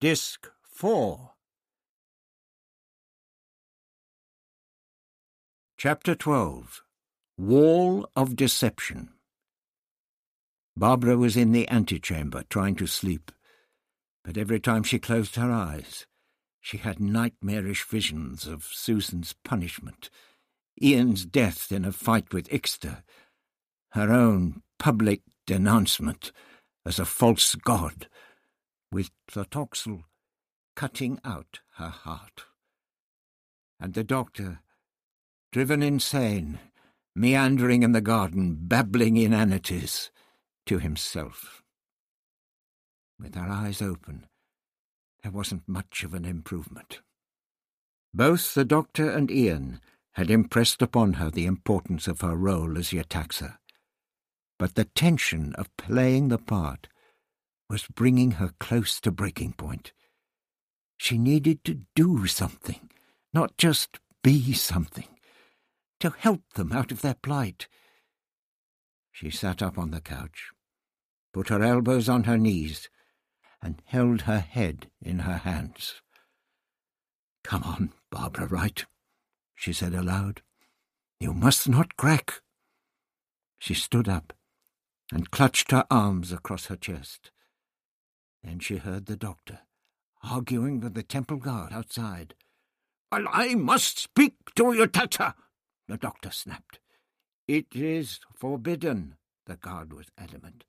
Disc 4. Chapter 12 Wall of Deception. Barbara was in the antechamber trying to sleep, but every time she closed her eyes, she had nightmarish visions of Susan's punishment, Ian's death in a fight with Ixta, her own public denouncement as a false god, with Tlotoxl cutting out her heart. And the doctor, driven insane, meandering in the garden, babbling inanities to himself. With her eyes open, there wasn't much of an improvement. Both the doctor and Ian had impressed upon her the importance of her role as Yetaxa, but the tension of playing the part was bringing her close to breaking point. She needed to do something, not just be something, to help them out of their plight. She sat up on the couch, put her elbows on her knees, and held her head in her hands. Come on, Barbara Wright, she said aloud. You must not crack. She stood up and clutched her arms across her chest. Then she heard the doctor arguing with the temple guard outside. Well, I must speak to you, Tata, the doctor snapped. It is forbidden, the guard was adamant.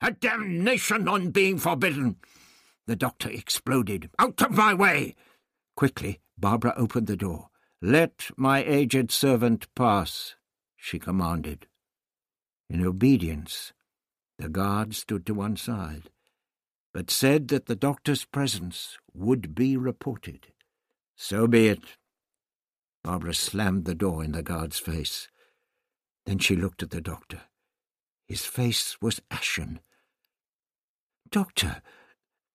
A damnation on being forbidden! The doctor exploded. Out of my way! Quickly, Barbara opened the door. Let my aged servant pass, she commanded. In obedience, the guard stood to one side but said that the doctor's presence would be reported. So be it. Barbara slammed the door in the guard's face. Then she looked at the doctor. His face was ashen. Doctor,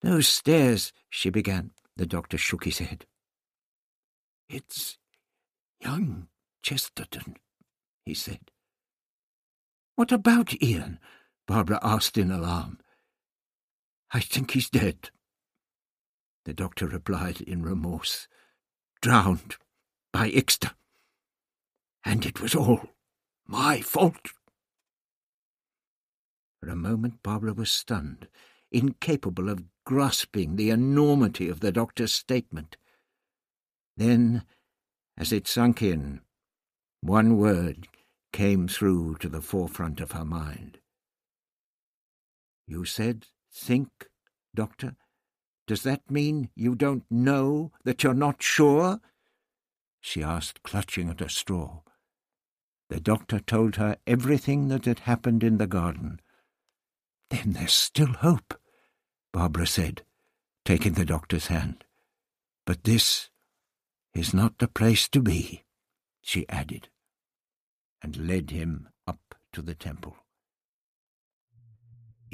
those stairs, she began. The doctor shook his head. It's young Chesterton, he said. What about Ian? Barbara asked in alarm. I think he's dead. The doctor replied in remorse. Drowned by Ixta. And it was all my fault. For a moment Barbara was stunned, incapable of grasping the enormity of the doctor's statement. Then, as it sunk in, one word came through to the forefront of her mind. You said Think, Doctor? Does that mean you don't know, that you're not sure? she asked, clutching at a straw. The doctor told her everything that had happened in the garden. Then there's still hope, Barbara said, taking the doctor's hand. But this is not the place to be, she added, and led him up to the temple.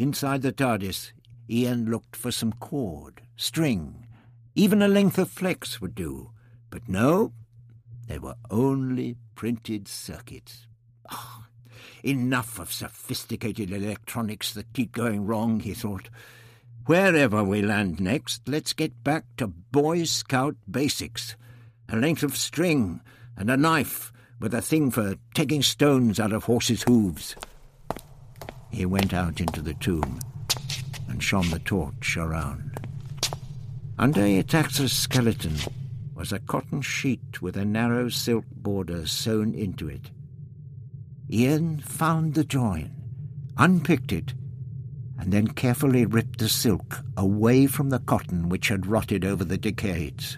Inside the TARDIS, Ian looked for some cord, string, even a length of flex would do. But no, they were only printed circuits. Oh, enough of sophisticated electronics that keep going wrong, he thought. Wherever we land next, let's get back to Boy Scout basics. A length of string and a knife with a thing for taking stones out of horses' hooves. He went out into the tomb and shone the torch around. Under Yetaxa's skeleton was a cotton sheet with a narrow silk border sewn into it. Ian found the join, unpicked it, and then carefully ripped the silk away from the cotton which had rotted over the decades.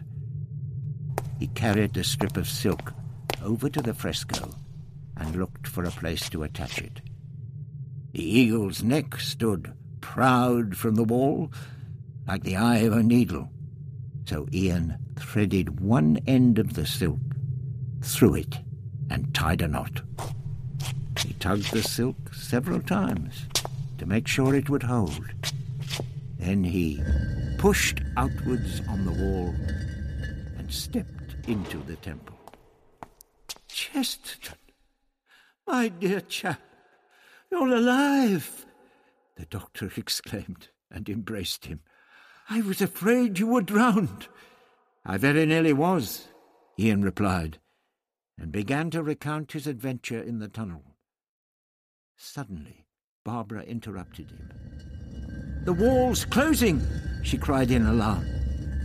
He carried the strip of silk over to the fresco and looked for a place to attach it. The eagle's neck stood proud from the wall, like the eye of a needle. So Ian threaded one end of the silk through it and tied a knot. He tugged the silk several times to make sure it would hold. Then he pushed outwards on the wall and stepped into the temple. Chesterton, my dear chap, you're alive! The doctor exclaimed and embraced him. I was afraid you were drowned. I very nearly was, Ian replied, and began to recount his adventure in the tunnel. Suddenly, Barbara interrupted him. The wall's closing, she cried in alarm.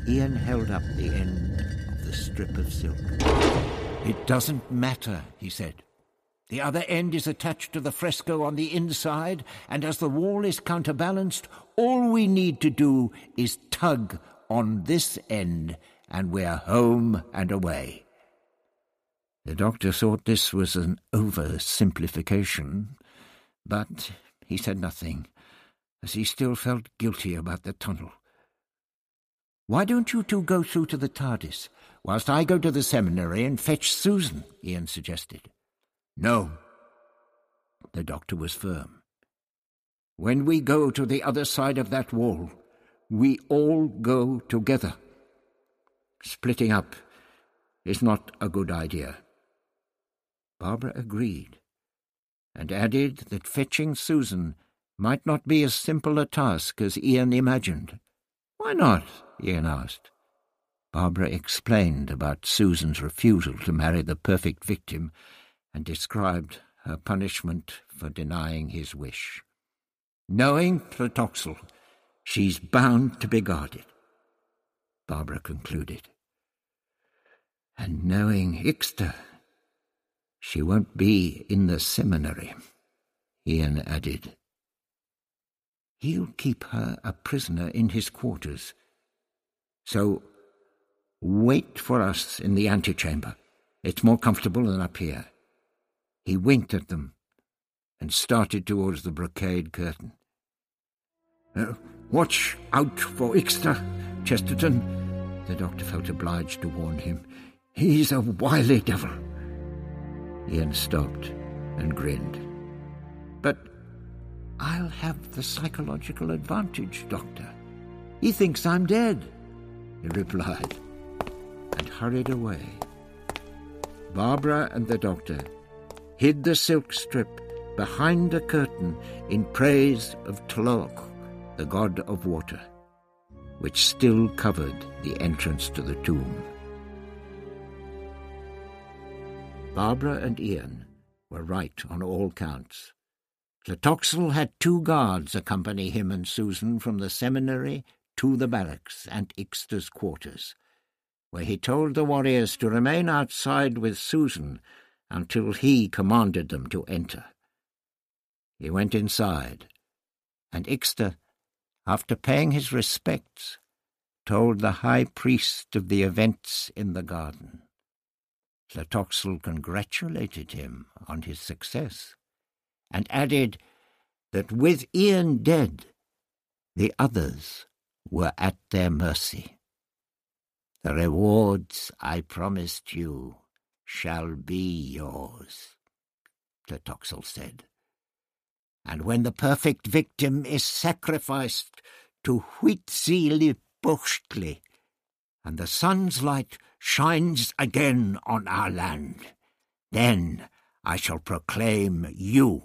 Ian held up the end of the strip of silk. It doesn't matter, he said. The other end is attached to the fresco on the inside, and as the wall is counterbalanced, all we need to do is tug on this end, and we're home and away. The doctor thought this was an oversimplification, but he said nothing, as he still felt guilty about the tunnel. Why don't you two go through to the TARDIS, whilst I go to the seminary and fetch Susan? Ian suggested. No. The doctor was firm. When we go to the other side of that wall, we all go together. Splitting up is not a good idea. Barbara agreed, and added that fetching Susan might not be as simple a task as Ian imagined. Why not? Ian asked. Barbara explained about Susan's refusal to marry the perfect victim and described her punishment for denying his wish. Knowing Tlotoxl, she's bound to be guarded, Barbara concluded. And knowing Ixta, she won't be in the seminary, Ian added. He'll keep her a prisoner in his quarters. So wait for us in the antechamber. It's more comfortable than up here. He winked at them and started towards the brocade curtain. Uh, watch out for Ixta, Chesterton, the doctor felt obliged to warn him. He's a wily devil. Ian stopped and grinned. But I'll have the psychological advantage, Doctor. He thinks I'm dead, he replied, and hurried away. Barbara and the doctor hid the silk strip behind a curtain in praise of Tlaloc, the god of water, which still covered the entrance to the tomb. Barbara and Ian were right on all counts. Tlotoxl had two guards accompany him and Susan from the seminary to the barracks and Ixta's quarters, where he told the warriors to remain outside with Susan until he commanded them to enter. He went inside, and Ixta, after paying his respects, told the high priest of the events in the garden. Tlotoxl congratulated him on his success, and added that with Ian dead, the others were at their mercy. The rewards I promised you shall be yours, Tlotoxl said. And when the perfect victim is sacrificed to Huitzilopochtli, and the sun's light shines again on our land, then I shall proclaim you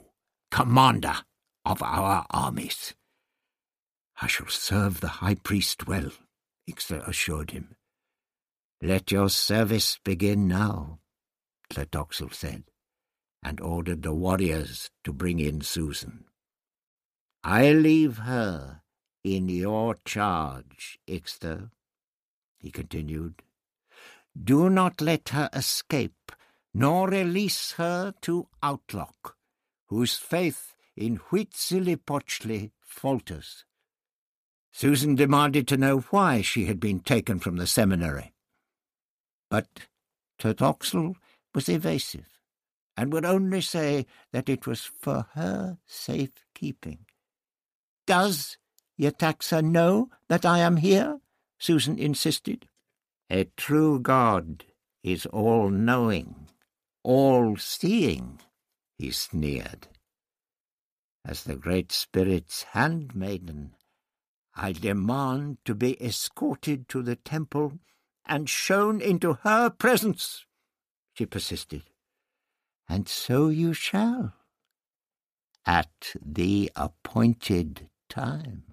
commander of our armies. I shall serve the high priest well, Ixta assured him. Let your service begin now, Tlotoxl said, and ordered the warriors to bring in Susan. I leave her in your charge, Ixta, he continued. Do not let her escape, nor release her to Autloc, whose faith in Huitzilopochtli falters. Susan demanded to know why she had been taken from the seminary. But Tlotoxl was evasive, and would only say that it was for her safe keeping. Does Yetaxa know that I am here? Susan insisted. A true God is all-knowing, all-seeing, he sneered. As the Great Spirit's handmaiden, I demand to be escorted to the temple and shown into her presence, she persisted. And so you shall, at the appointed time.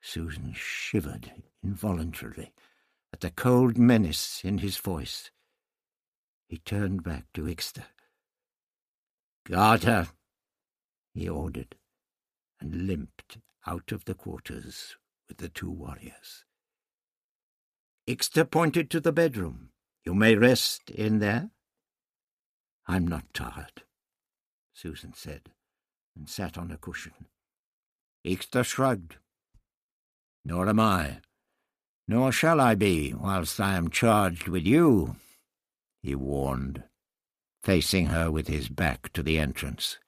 Susan shivered involuntarily at the cold menace in his voice. He turned back to Ixta. Guard her, he ordered, and limped out of the quarters with the two warriors. Ixta pointed to the bedroom. You may rest in there. I'm not tired, Susan said, and sat on a cushion. Ixta shrugged. Nor am I. Nor shall I be whilst I am charged with you, he warned, facing her with his back to the entrance.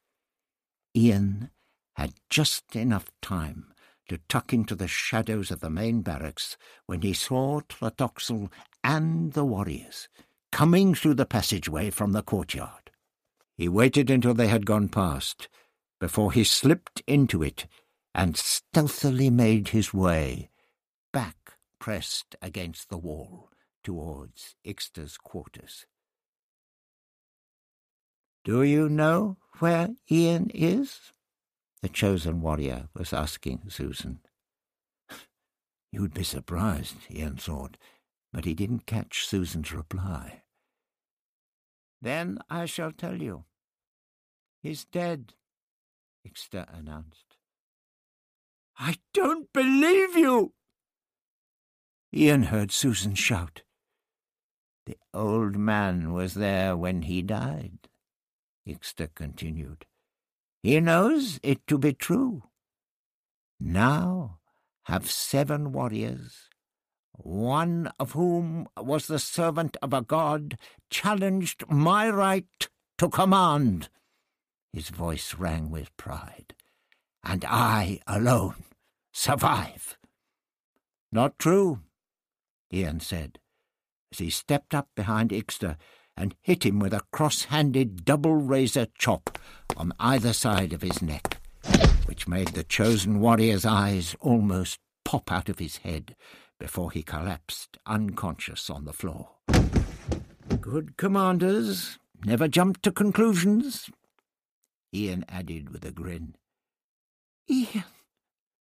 Ian had just enough time to tuck into the shadows of the main barracks when he saw Tlotoxl and the warriors coming through the passageway from the courtyard. He waited until they had gone past, before he slipped into it and stealthily made his way, back pressed against the wall, towards Ixta's quarters. Do you know where Ian is? The chosen warrior was asking Susan. You'd be surprised, Ian thought, but he didn't catch Susan's reply. Then I shall tell you. He's dead, Ixta announced. I don't believe you! Ian heard Susan shout. The old man was there when he died, Ixta continued. He knows it to be true. Now have seven warriors, one of whom was the servant of a god, challenged my right to command. His voice rang with pride. And I alone survive. Not true, Ian said, as he stepped up behind Ixta and hit him with a cross-handed double razor chop on either side of his neck, which made the chosen warrior's eyes almost pop out of his head before he collapsed unconscious on the floor. Good commanders never jump to conclusions, Ian added with a grin. Ian,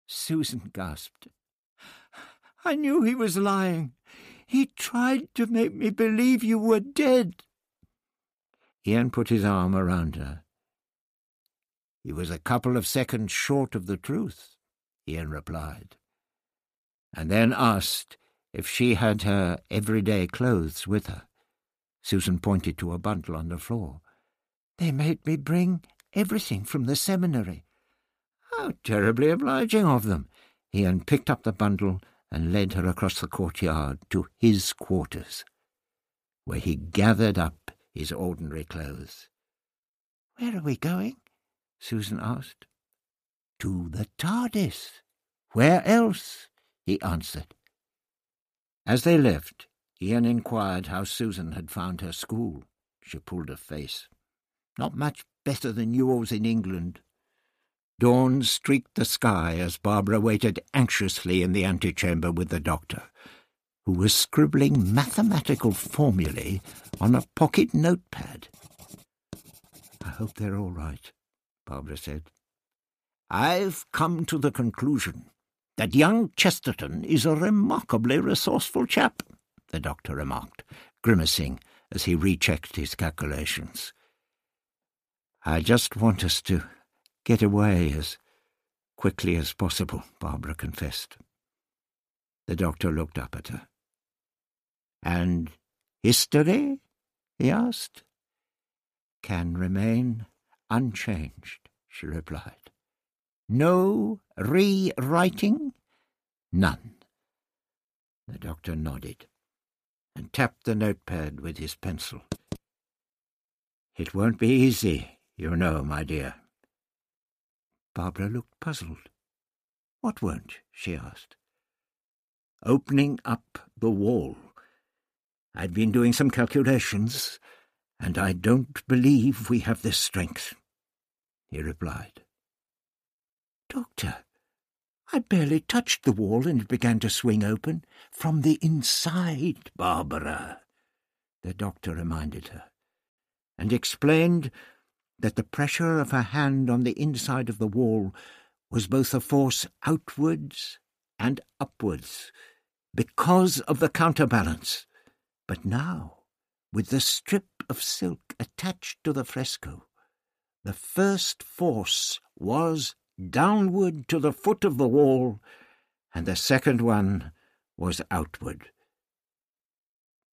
Susan gasped. I knew he was lying. He tried to make me believe you were dead. Ian put his arm around her. He was a couple of seconds short of the truth, Ian replied and then asked if she had her everyday clothes with her. Susan pointed to a bundle on the floor. They made me bring everything from the seminary. How terribly obliging of them! Ian picked up the bundle and led her across the courtyard to his quarters, where he gathered up his ordinary clothes. Where are we going? Susan asked. To the TARDIS. Where else? He answered. As they left, Ian inquired how Susan had found her school. She pulled a face. Not much better than yours in England. Dawn streaked the sky as Barbara waited anxiously in the antechamber with the doctor, who was scribbling mathematical formulae on a pocket notepad. I hope they're all right, Barbara said. I've come to the conclusion that young Chesterton is a remarkably resourceful chap, the doctor remarked, grimacing as he rechecked his calculations. I just want us to get away as quickly as possible, Barbara confessed. The doctor looked up at her. And history? he asked. Can remain unchanged, she replied. No rewriting? None. The doctor nodded and tapped the notepad with his pencil. It won't be easy, you know, my dear. Barbara looked puzzled. What won't? she asked. Opening up the wall. I've been doing some calculations, and I don't believe we have the strength, he replied. Doctor, I barely touched the wall and it began to swing open. From the inside, Barbara, the doctor reminded her, and explained that the pressure of her hand on the inside of the wall was both a force outwards and upwards, because of the counterbalance. But now, with the strip of silk attached to the fresco, the first force was downward to the foot of the wall, and the second one was outward.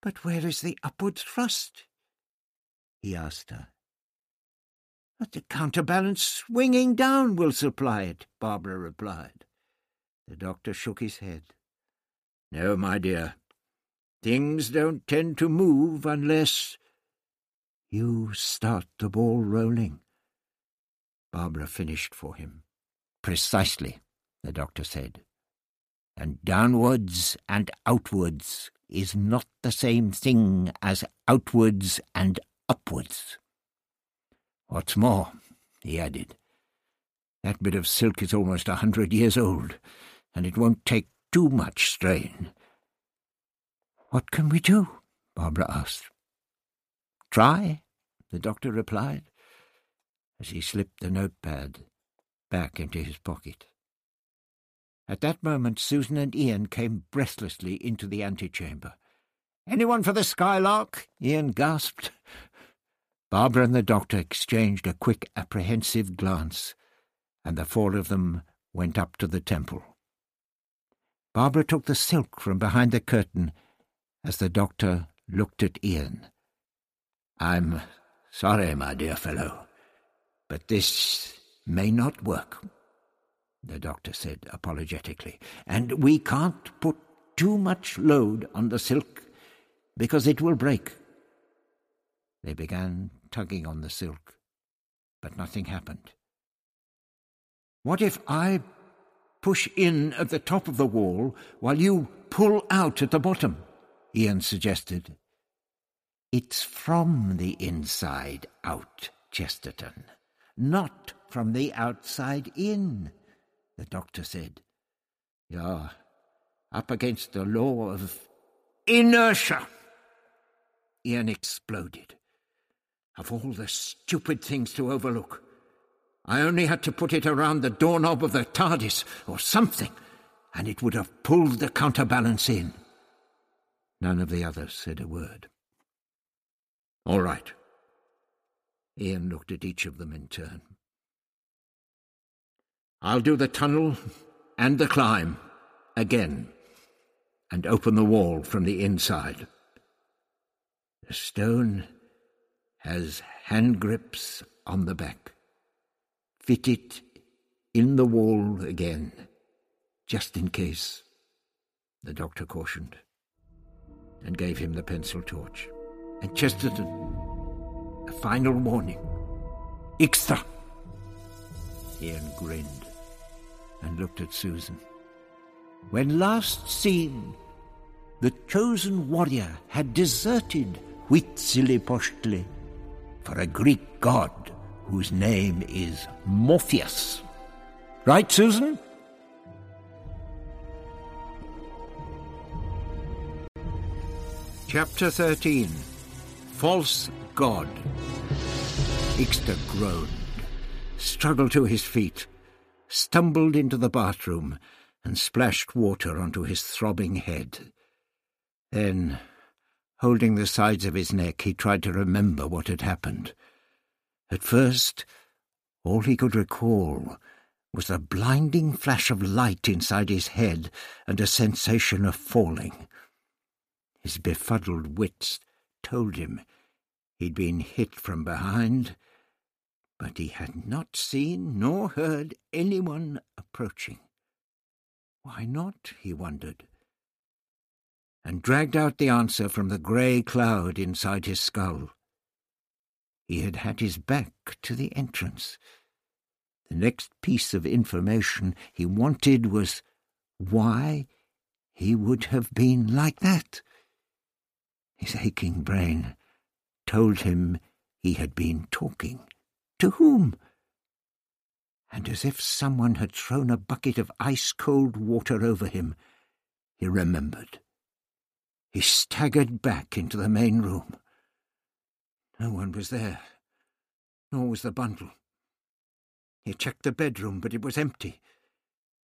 But where is the upward thrust? he asked her. But the counterbalance swinging down will supply it, Barbara replied. The doctor shook his head. No, my dear. Things don't tend to move unless you start the ball rolling. Barbara finished for him. Precisely, the doctor said. And downwards and outwards is not the same thing as outwards and upwards. What's more, he added, that bit of silk is almost a hundred years old, and it won't take too much strain. What can we do? Barbara asked. Try, the doctor replied, as he slipped the notepad back into his pocket. At that moment, Susan and Ian came breathlessly into the antechamber. Anyone for the Skylark? Ian gasped. Barbara and the doctor exchanged a quick, apprehensive glance, and the four of them went up to the temple. Barbara took the silk from behind the curtain as the doctor looked at Ian. I'm sorry, my dear fellow, but this may not work the doctor said apologetically, and we can't put too much load on the silk because it will break. They began tugging on the silk, but nothing happened. What if I push in at the top of the wall while you pull out at the bottom? Ian suggested. It's from the inside out, Chesterton, not from the outside in the doctor said. You're up against the law of inertia. Ian exploded. Of all the stupid things to overlook, I only had to put it around the doorknob of the TARDIS or something, and it would have pulled the counterbalance in. None of the others said a word. All right. Ian looked at each of them in turn. I'll do the tunnel and the climb again and open the wall from the inside. The stone has hand grips on the back. Fit it in the wall again, just in case, the doctor cautioned, and gave him the pencil torch. And Chesterton, a final warning. Ixta! Ian grinned and looked at Susan. When last seen, the chosen warrior had deserted Huitzilopochtli for a Greek god whose name is Morpheus. Right, Susan? Chapter 13 False God. Ixta groaned, struggled to his feet, stumbled into the bathroom and splashed water onto his throbbing head. Then, holding the sides of his neck, he tried to remember what had happened. At first, all he could recall was a blinding flash of light inside his head and a sensation of falling. His befuddled wits told him he'd been hit from behind but he had not seen nor heard anyone approaching. Why not, he wondered, and dragged out the answer from the grey cloud inside his skull. He had had his back to the entrance. The next piece of information he wanted was why he would have been like that. His aching brain told him he had been talking to whom? And as if someone had thrown a bucket of ice-cold water over him, he remembered. He staggered back into the main room. No one was there, nor was the bundle. He checked the bedroom, but it was empty.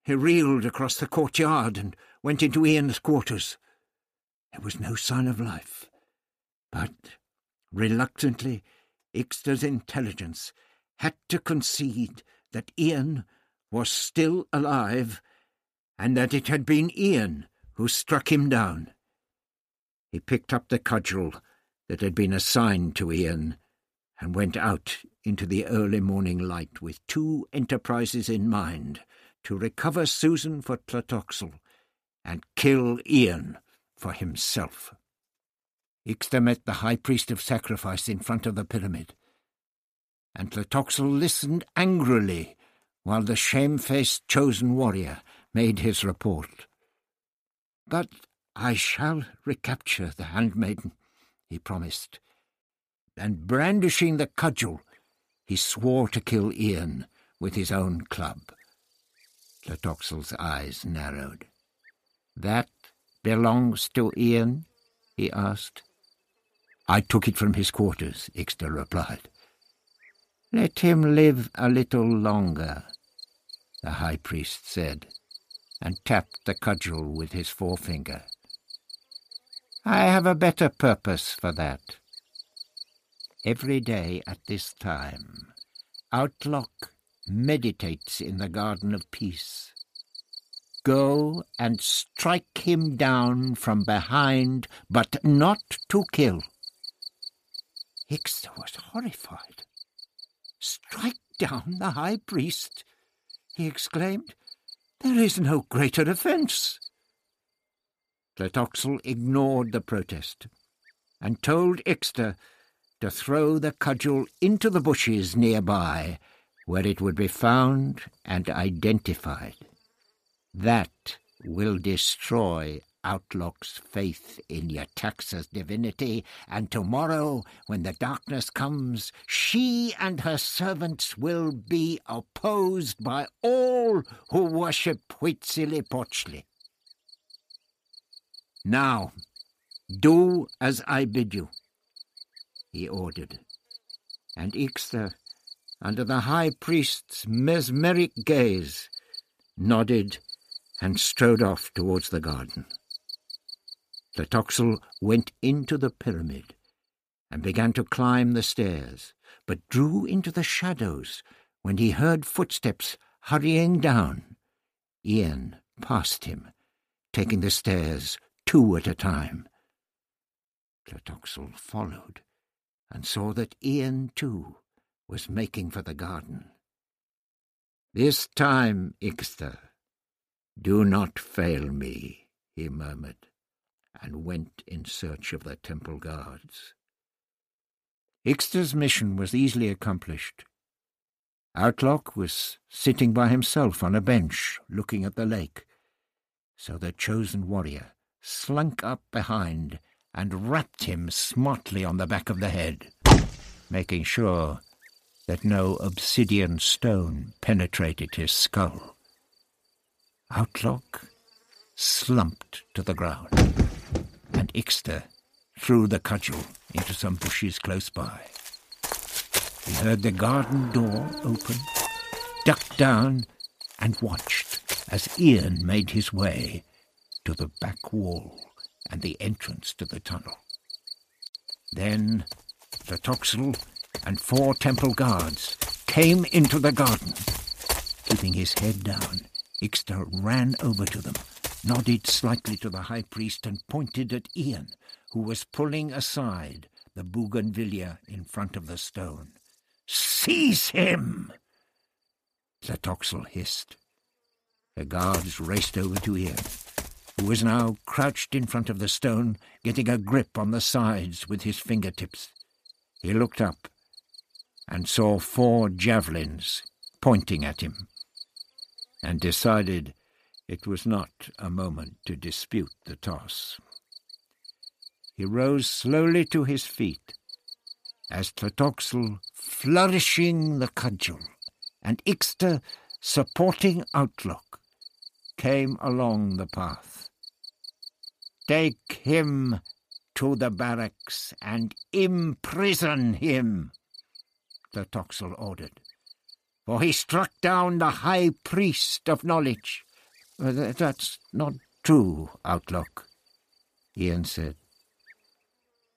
He reeled across the courtyard and went into Ian's quarters. There was no sign of life, but reluctantly Ixta's intelligence had to concede that Ian was still alive and that it had been Ian who struck him down. He picked up the cudgel that had been assigned to Ian and went out into the early morning light with two enterprises in mind to recover Susan for Tlotoxl and kill Ian for himself. Ixta met the high priest of sacrifice in front of the pyramid, and Tlotoxl listened angrily while the shamefaced chosen warrior made his report. But I shall recapture the handmaiden, he promised, and brandishing the cudgel, he swore to kill Ian with his own club. Tlotoxl's eyes narrowed. That belongs to Ian? he asked. I took it from his quarters, Ixta replied. Let him live a little longer, the high priest said, and tapped the cudgel with his forefinger. I have a better purpose for that. Every day at this time, Autloc meditates in the Garden of Peace. Go and strike him down from behind, but not to kill. Ixta was horrified. Strike down the high priest, he exclaimed. There is no greater offence. Tlotoxl ignored the protest and told Ixta to throw the cudgel into the bushes nearby, where it would be found and identified. That will destroy Autloc's faith in Yetaxa's divinity, and tomorrow, when the darkness comes, she and her servants will be opposed by all who worship Huitzilopochtli. Now, do as I bid you, he ordered, and Ixta, under the high priest's mesmeric gaze, nodded and strode off towards the garden. Tlotoxl went into the pyramid and began to climb the stairs, but drew into the shadows when he heard footsteps hurrying down. Ian passed him, taking the stairs two at a time. Tlotoxl followed and saw that Ian, too, was making for the garden. This time, Ixta, do not fail me, he murmured and went in search of the temple guards. Ixta's mission was easily accomplished. Autloc was sitting by himself on a bench, looking at the lake, so the chosen warrior slunk up behind and rapped him smartly on the back of the head, making sure that no obsidian stone penetrated his skull. Autloc slumped to the ground and Ixta threw the cudgel into some bushes close by. He heard the garden door open, ducked down, and watched as Ian made his way to the back wall and the entrance to the tunnel. Then Tlotoxl and four temple guards came into the garden. Keeping his head down, Ixta ran over to them nodded slightly to the high priest, and pointed at Ian, who was pulling aside the bougainvillea in front of the stone. Seize him! Tlotoxl hissed. The guards raced over to Ian, who was now crouched in front of the stone, getting a grip on the sides with his fingertips. He looked up and saw four javelins pointing at him, and decided it was not a moment to dispute the toss. He rose slowly to his feet, as Tlotoxl flourishing the cudgel, and Ixta supporting Autloc came along the path. Take him to the barracks and imprison him, Tlotoxl ordered, for he struck down the high priest of knowledge That's not true, Autloc, Ian said.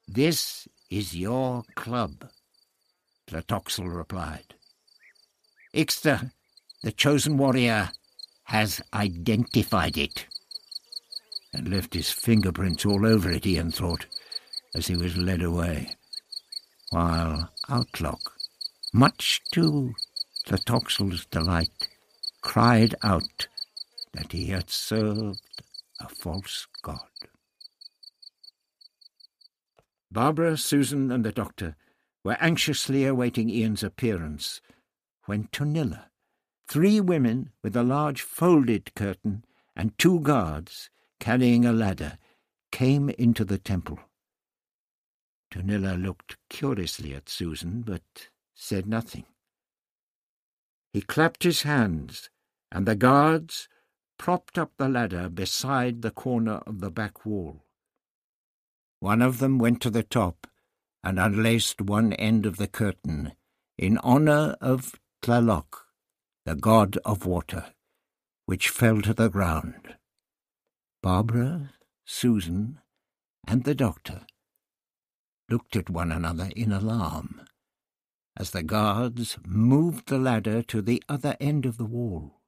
This is your club, Tlotoxl replied. Ixta, the chosen warrior, has identified it. And left his fingerprints all over it, Ian thought, as he was led away. While Autloc, much to Tlotoxl's delight, cried out that he had served a false god. Barbara, Susan, and the doctor were anxiously awaiting Ian's appearance when Tonila, three women with a large folded curtain, and two guards carrying a ladder came into the temple. Tonila looked curiously at Susan, but said nothing. He clapped his hands, and the guards propped up the ladder beside the corner of the back wall. One of them went to the top and unlaced one end of the curtain in honour of Tlaloc, the god of water, which fell to the ground. Barbara, Susan, and the doctor looked at one another in alarm as the guards moved the ladder to the other end of the wall.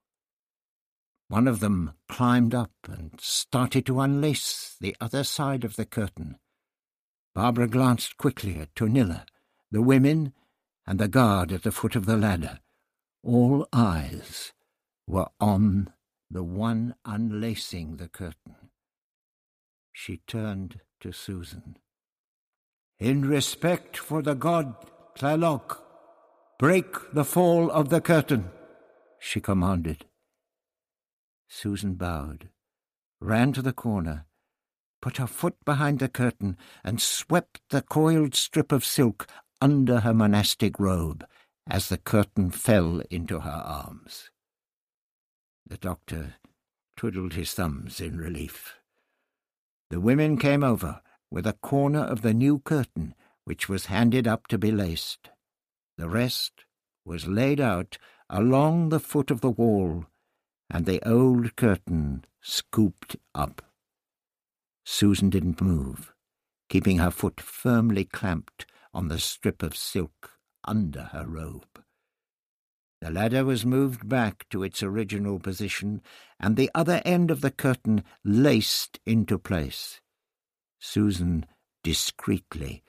One of them climbed up and started to unlace the other side of the curtain. Barbara glanced quickly at Tonila, the women, and the guard at the foot of the ladder. All eyes were on the one unlacing the curtain. She turned to Susan. In respect for the god Tlaloc, break the fall of the curtain, she commanded. Susan bowed, ran to the corner, put her foot behind the curtain, and swept the coiled strip of silk under her monastic robe as the curtain fell into her arms. The doctor twiddled his thumbs in relief. The women came over with a corner of the new curtain which was handed up to be laced. The rest was laid out along the foot of the wall, and the old curtain scooped up. Susan didn't move, keeping her foot firmly clamped on the strip of silk under her robe. The ladder was moved back to its original position, and the other end of the curtain laced into place. Susan discreetly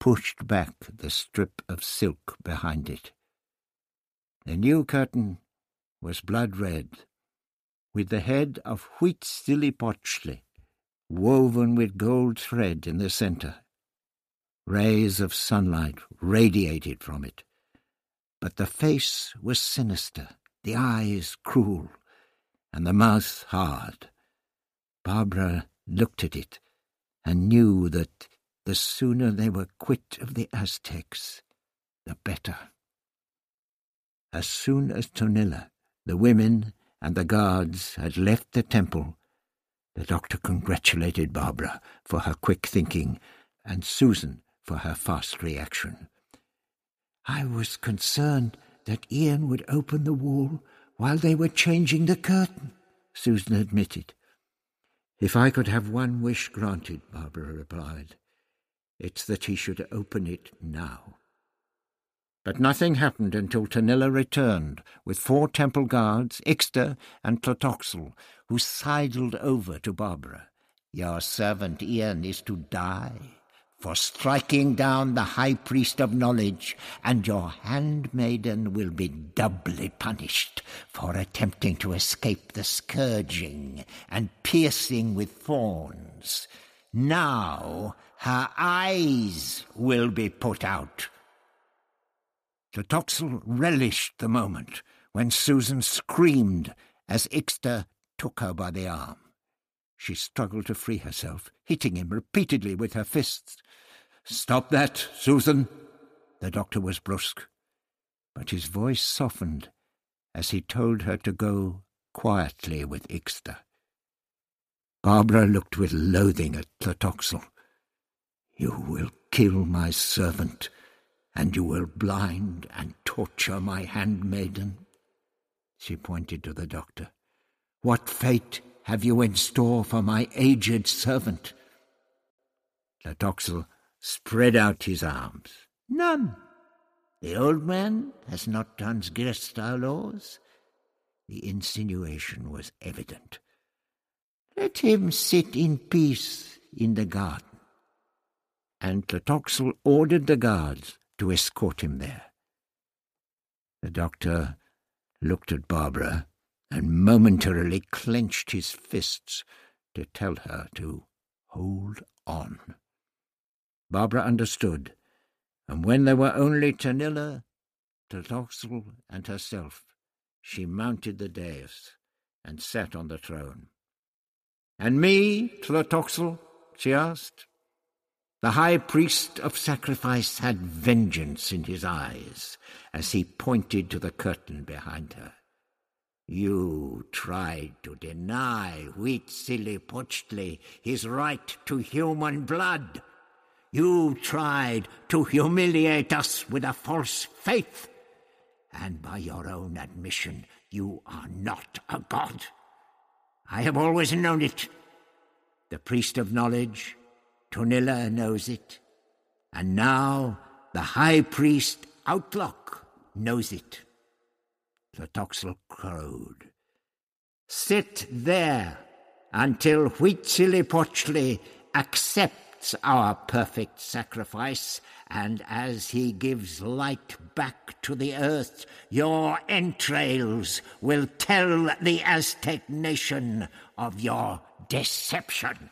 pushed back the strip of silk behind it. The new curtain was blood red, with the head of Huitzilopochtli woven with gold thread in the centre. Rays of sunlight radiated from it, but the face was sinister, the eyes cruel, and the mouth hard. Barbara looked at it and knew that the sooner they were quit of the Aztecs, the better. As soon as Tonila, the women, and the guards had left the temple, the doctor congratulated Barbara for her quick thinking and Susan for her fast reaction. I was concerned that Ian would open the wall while they were changing the curtain, Susan admitted. If I could have one wish granted, Barbara replied, it's that he should open it now. But nothing happened until Tonila returned with four temple guards, Ixta and Tlotoxl, who sidled over to Barbara. Your servant Ian is to die for striking down the high priest of knowledge, and your handmaiden will be doubly punished for attempting to escape the scourging and piercing with thorns. Now her eyes will be put out. Tlotoxl relished the moment when Susan screamed as Ixta took her by the arm. She struggled to free herself, hitting him repeatedly with her fists. Stop that, Susan! The doctor was brusque, but his voice softened as he told her to go quietly with Ixta. Barbara looked with loathing at Tlotoxl. You will kill my servant, and you will blind and torture my handmaiden. She pointed to the doctor. What fate have you in store for my aged servant? Tlotoxl spread out his arms. None. The old man has not transgressed our laws. The insinuation was evident. Let him sit in peace in the garden. And Tlotoxl ordered the guards to escort him there. The doctor looked at Barbara and momentarily clenched his fists to tell her to hold on. Barbara understood, and when there were only Tonila, Tlotoxl, and herself, she mounted the dais and sat on the throne. And me, Tlotoxl? she asked. The high priest of sacrifice had vengeance in his eyes as he pointed to the curtain behind her. You tried to deny Huitzilopochtli his right to human blood. You tried to humiliate us with a false faith. And by your own admission, you are not a god. I have always known it. The priest of knowledge, Tonila, knows it. And now the high priest, Autloc, knows it. Tlotoxl crowed. Sit there until Huitzilopochtli accepts our perfect sacrifice, and as he gives light back to the earth, your entrails will tell the Aztec nation of your deception.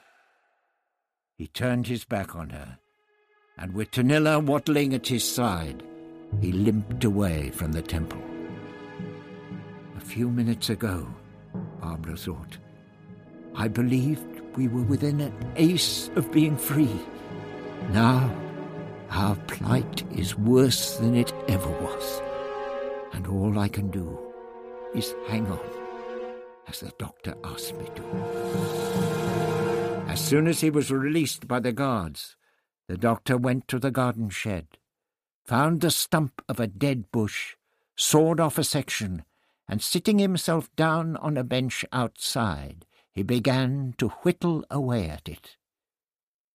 He turned his back on her, and with Tonila waddling at his side, he limped away from the temple. A few minutes ago, Barbara thought, I believed we were within an ace of being free. Now, our plight is worse than it ever was, and all I can do is hang on, as the doctor asked me to. As soon as he was released by the guards, the doctor went to the garden shed, found the stump of a dead bush, sawed off a section, and sitting himself down on a bench outside, he began to whittle away at it.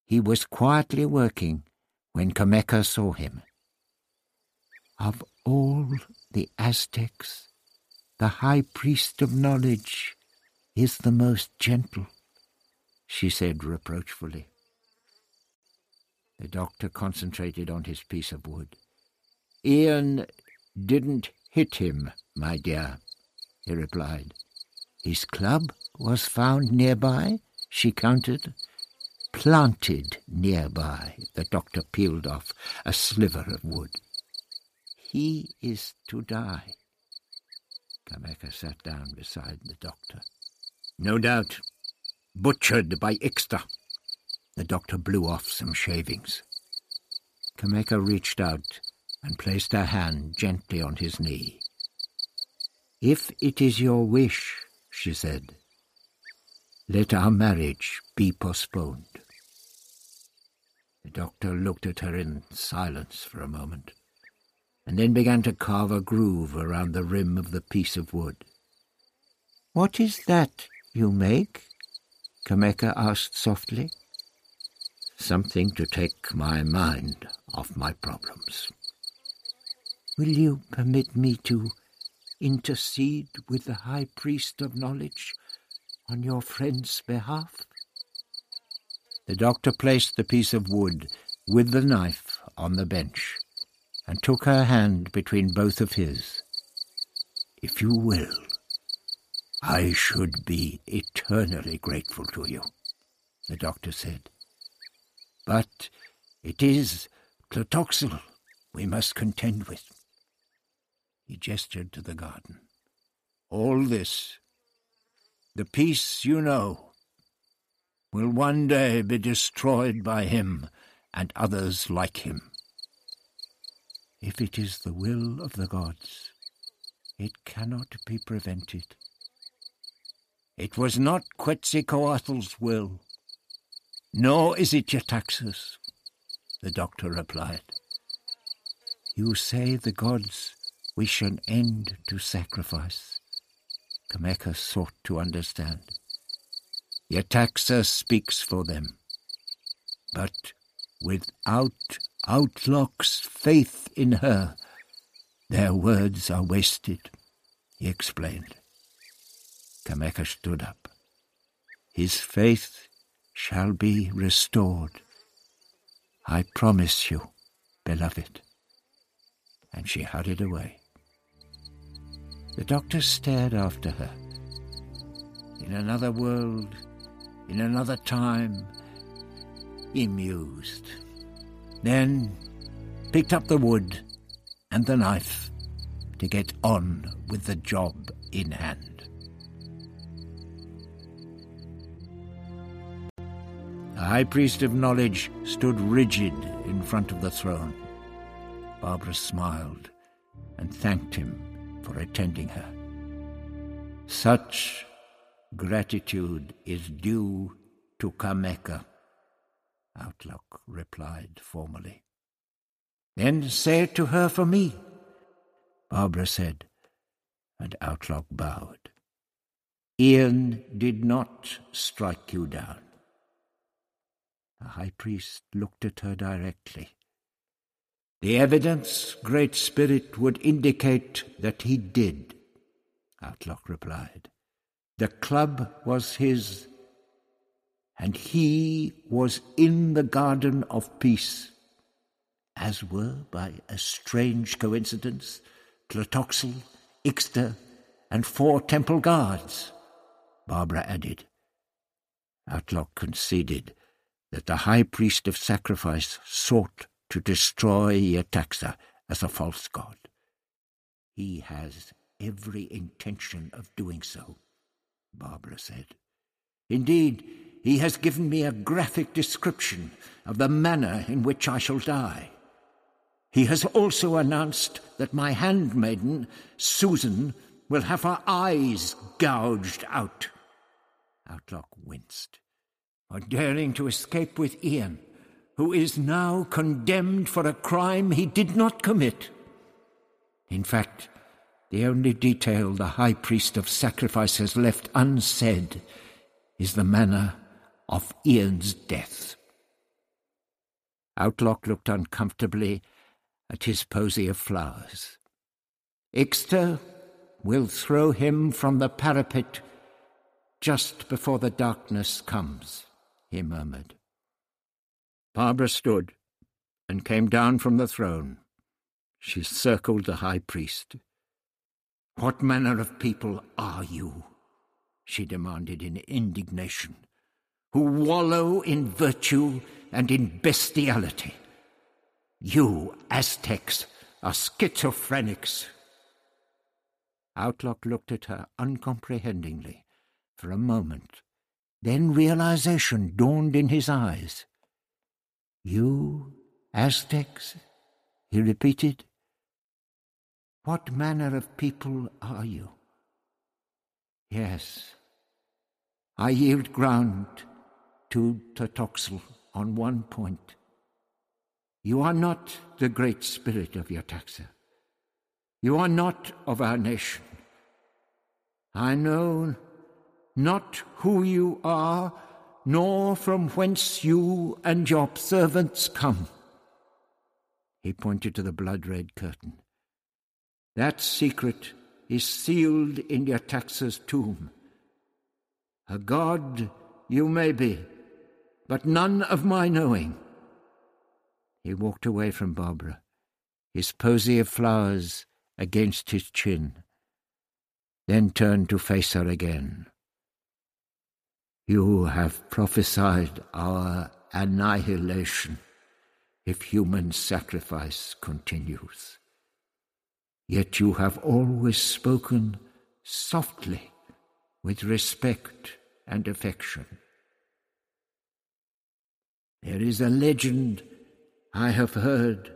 He was quietly working when Cameca saw him. Of all the Aztecs, the high priest of knowledge is the most gentle, she said reproachfully. The doctor concentrated on his piece of wood. Ian didn't hit him, my dear, he replied. His club was found nearby, she counted. Planted nearby, the doctor peeled off a sliver of wood. He is to die. Cameca sat down beside the doctor. No doubt. Butchered by Ixta. The doctor blew off some shavings. Cameca reached out and placed her hand gently on his knee. If it is your wish, she said. Let our marriage be postponed. The doctor looked at her in silence for a moment, and then began to carve a groove around the rim of the piece of wood. What is that you make? Cameca asked softly. Something to take my mind off my problems. Will you permit me to intercede with the High Priest of Knowledge on your friend's behalf? The doctor placed the piece of wood with the knife on the bench and took her hand between both of his. If you will, I should be eternally grateful to you, the doctor said. But it is Tlotoxl we must contend with. He gestured to the garden. All this, the peace you know, will one day be destroyed by him and others like him. If it is the will of the gods, it cannot be prevented. It was not Quetzalcoatl's will, nor is it Yetaxa's, the doctor replied. You say the gods wish an end to sacrifice. Cameca sought to understand. Yetaxa speaks for them. But without Autloc's faith in her, their words are wasted, he explained. Cameca stood up. His faith shall be restored. I promise you, beloved. And she hurried away. The doctor stared after her. In another world, in another time, he mused. Then picked up the wood and the knife to get on with the job in hand. The High Priest of Knowledge stood rigid in front of the throne. Barbara smiled and thanked him for attending her. Such gratitude is due to Cameca, Autloc replied formally. Then say it to her for me, Barbara said, and Autloc bowed. Ian did not strike you down. The high priest looked at her directly. The evidence, Great Spirit, would indicate that he did, Autloc replied. The club was his, and he was in the Garden of Peace, as were, by a strange coincidence, Tlotoxl, Ixta, and four temple guards, Barbara added. Autloc conceded that the high priest of sacrifice sought to destroy Yetaxa as a false god. He has every intention of doing so, Barbara said. Indeed, he has given me a graphic description of the manner in which I shall die. He has also announced that my handmaiden, Susan, will have her eyes gouged out. Autloc winced for daring to escape with Ian, who is now condemned for a crime he did not commit. In fact, the only detail the high priest of sacrifice has left unsaid is the manner of Ian's death. Autloc looked uncomfortably at his posy of flowers. Ixta will throw him from the parapet just before the darkness comes he murmured. Barbara stood and came down from the throne. She circled the high priest. What manner of people are you? she demanded in indignation, who wallow in virtue and in bestiality. You, Aztecs, are schizophrenics. Autloc looked at her uncomprehendingly for a moment then realization dawned in his eyes. You, Aztecs? he repeated. What manner of people are you? Yes, I yield ground to Tlotoxl on one point. You are not the great spirit of Yetaxa. You are not of our nation. I know not who you are, nor from whence you and your servants come. He pointed to the blood red curtain. That secret is sealed in Yetaxa's tomb. A god you may be, but none of my knowing. He walked away from Barbara, his posy of flowers against his chin, then turned to face her again. You have prophesied our annihilation if human sacrifice continues. Yet you have always spoken softly, with respect and affection. There is a legend I have heard,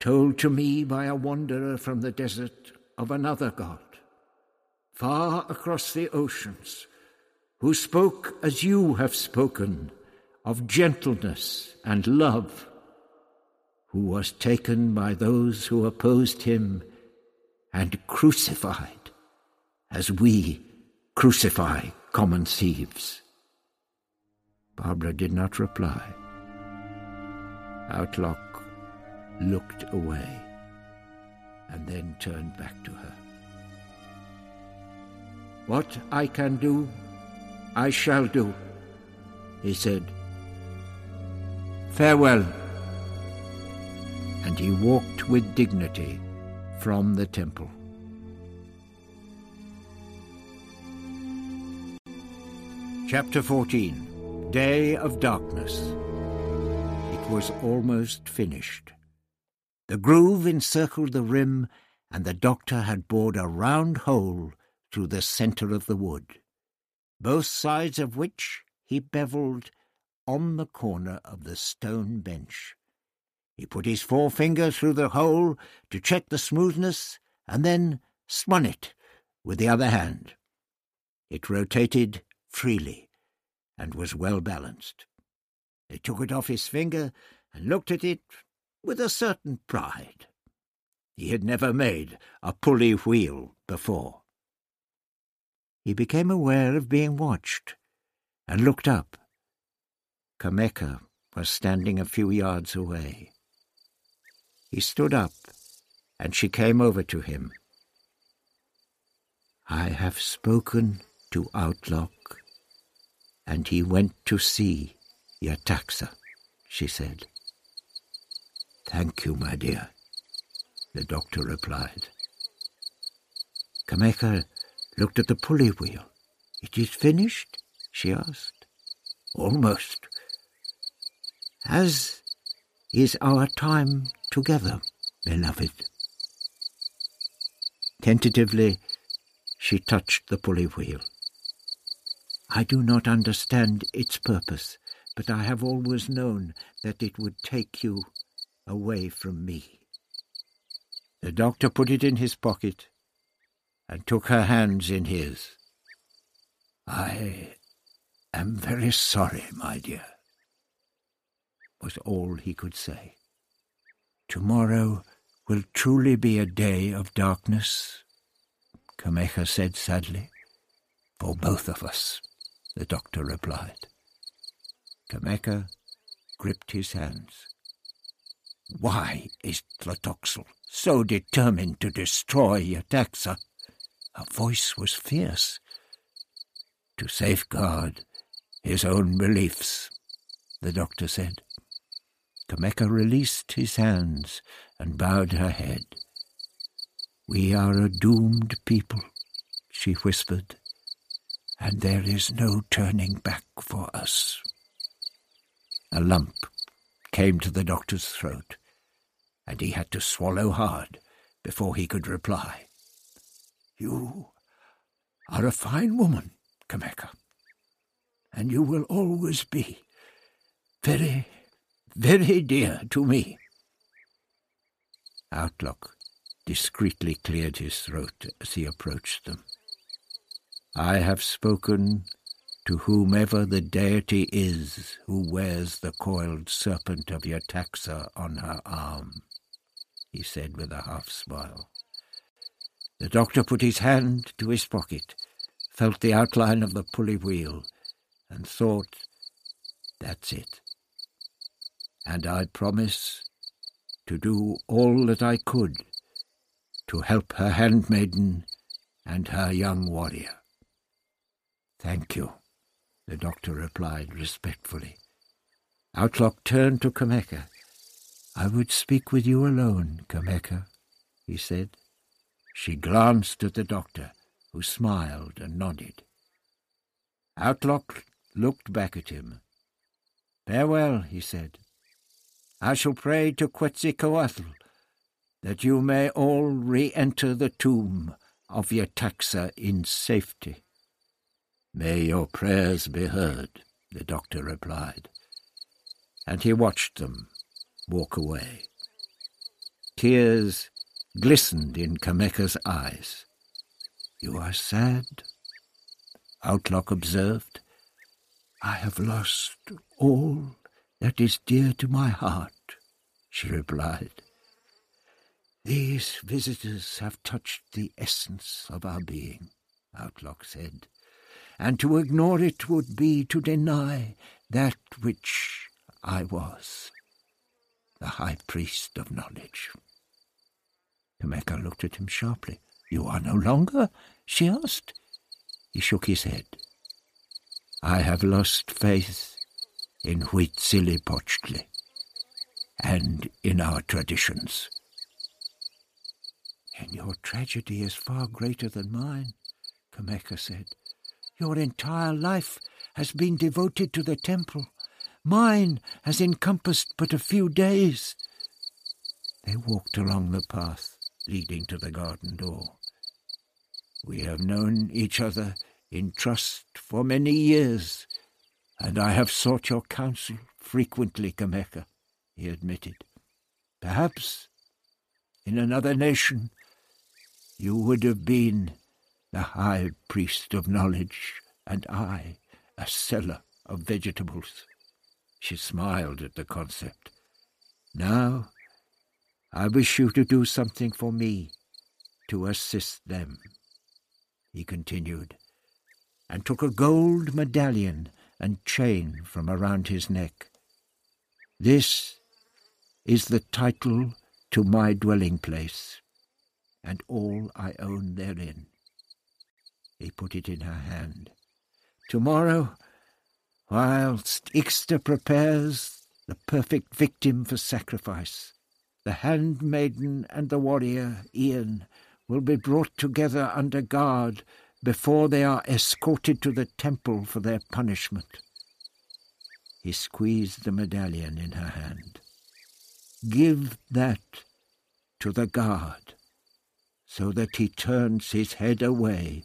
told to me by a wanderer from the desert of another god, far across the oceans who spoke as you have spoken of gentleness and love, who was taken by those who opposed him and crucified as we crucify common thieves. Barbara did not reply. Autloc looked away and then turned back to her. What I can do, I shall do, he said. Farewell. And he walked with dignity from the temple. Chapter 14 Day of Darkness It was almost finished. The groove encircled the rim, and the doctor had bored a round hole through the centre of the wood, both sides of which he bevelled on the corner of the stone bench. He put his forefinger through the hole to check the smoothness, and then spun it with the other hand. It rotated freely, and was well balanced. He took it off his finger and looked at it with a certain pride. He had never made a pulley wheel before. He became aware of being watched, and looked up. Cameca was standing a few yards away. He stood up, and she came over to him. I have spoken to Autloc and he went to see Yetaxa, she said. Thank you, my dear, the doctor replied. Cameca looked at the pulley wheel. It is finished? she asked. Almost. As is our time together, beloved. Tentatively, she touched the pulley wheel. I do not understand its purpose, but I have always known that it would take you away from me. The doctor put it in his pocket and took her hands in his. I am very sorry, my dear, was all he could say. Tomorrow will truly be a day of darkness, Cameca said sadly, for both of us the doctor replied. Cameca gripped his hands. Why is Tlatoxel so determined to destroy Yetaxa? Her voice was fierce. To safeguard his own beliefs, the doctor said. Cameca released his hands and bowed her head. We are a doomed people, she whispered and there is no turning back for us. A lump came to the doctor's throat, and he had to swallow hard before he could reply. You are a fine woman, Cameca, and you will always be very, very dear to me. Autloc discreetly cleared his throat as he approached them. I have spoken to whomever the deity is who wears the coiled serpent of Yetaxa on her arm, he said with a half smile. The doctor put his hand to his pocket, felt the outline of the pulley wheel, and thought, That's it. And I promise to do all that I could to help her handmaiden and her young warrior. Thank you, the doctor replied respectfully. Autloc turned to Cameca. I would speak with you alone, Cameca, he said. She glanced at the doctor, who smiled and nodded. Autloc looked back at him. Farewell, he said. I shall pray to Quetzalcoatl that you may all re-enter the tomb of Yetaxa in safety. May your prayers be heard, the doctor replied, and he watched them walk away. Tears glistened in Cameca's eyes. You are sad? Autloc observed. I have lost all that is dear to my heart, she replied. These visitors have touched the essence of our being. Autloc said, and to ignore it would be to deny that which I was, the high priest of knowledge. Cameca looked at him sharply. You are no longer? she asked. He shook his head. I have lost faith in Huitzilopochtli and in our traditions. And your tragedy is far greater than mine, Cameca said. Your entire life has been devoted to the temple. Mine has encompassed but a few days. They walked along the path leading to the garden door. We have known each other in trust for many years, and I have sought your counsel frequently, Cameca, he admitted. Perhaps in another nation you would have been the high priest of knowledge, and I a seller of vegetables. She smiled at the concept. Now I wish you to do something for me to assist them, he continued, and took a gold medallion and chain from around his neck. This is the title to my dwelling place, and all I own therein. He put it in her hand. Tomorrow, whilst Ixta prepares the perfect victim for sacrifice, the handmaiden and the warrior, Ian, will be brought together under guard before they are escorted to the temple for their punishment. He squeezed the medallion in her hand. Give that to the guard, so that he turns his head away,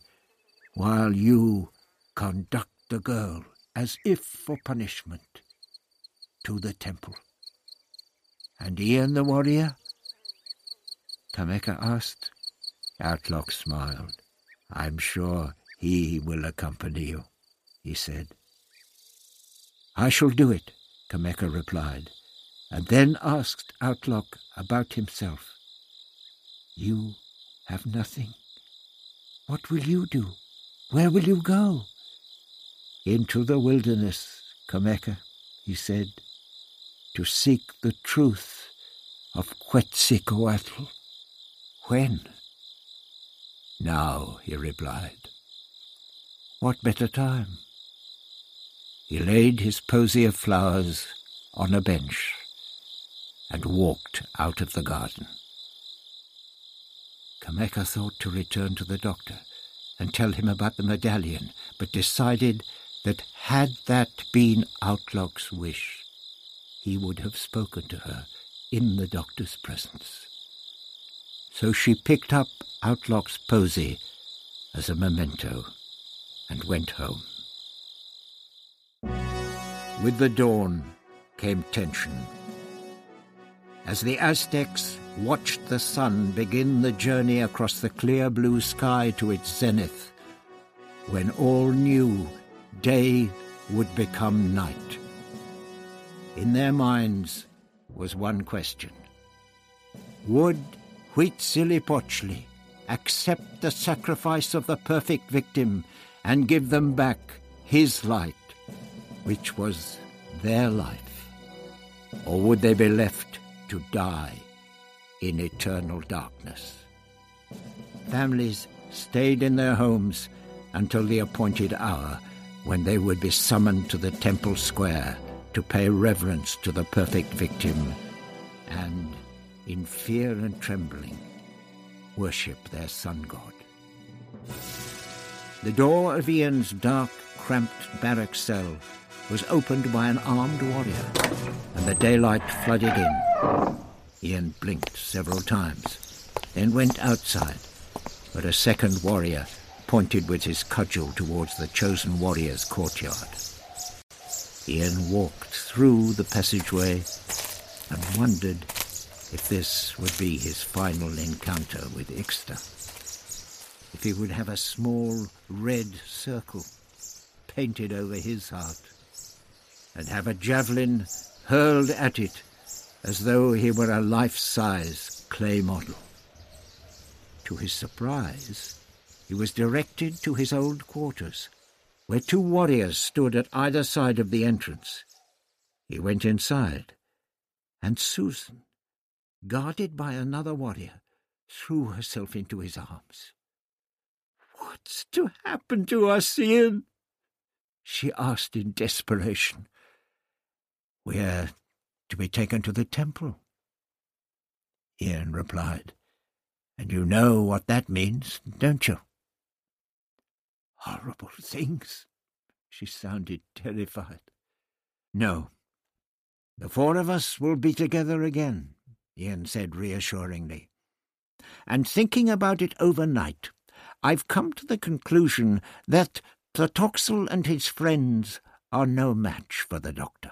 while you conduct the girl, as if for punishment, to the temple. And Ian the warrior? Cameca asked. Autloc smiled. I'm sure he will accompany you, he said. I shall do it, Cameca replied, and then asked Autloc about himself. You have nothing. What will you do? Where will you go? Into the wilderness, Cameca, he said, to seek the truth of Quetzalcoatl. When? Now, he replied. What better time? He laid his posy of flowers on a bench and walked out of the garden. Cameca thought to return to the doctor and tell him about the medallion, but decided that had that been Autloc's wish, he would have spoken to her in the doctor's presence. So she picked up Autloc's posy as a memento and went home. With the dawn came tension. As the Aztecs watched the sun begin the journey across the clear blue sky to its zenith, when all knew day would become night. In their minds was one question. Would Huitzilopochtli accept the sacrifice of the perfect victim and give them back his light, which was their life? Or would they be left to die in eternal darkness? Families stayed in their homes until the appointed hour when they would be summoned to the temple square to pay reverence to the perfect victim and, in fear and trembling, worship their sun god. The door of Ian's dark, cramped barrack cell was opened by an armed warrior, and the daylight flooded in. Ian blinked several times, then went outside, but a second warrior pointed with his cudgel towards the chosen warrior's courtyard. Ian walked through the passageway and wondered if this would be his final encounter with Ixta. If he would have a small red circle painted over his heart and have a javelin hurled at it as though he were a life-size clay model. To his surprise, he was directed to his old quarters, where two warriors stood at either side of the entrance. He went inside, and Susan, guarded by another warrior, threw herself into his arms. What's to happen to us, Ian? she asked in desperation. We're to be taken to the temple, Ian replied. And you know what that means, don't you? Horrible things. She sounded terrified. No. The four of us will be together again, Ian said reassuringly. And thinking about it overnight, I've come to the conclusion that Tlotoxl and his friends are no match for the doctor.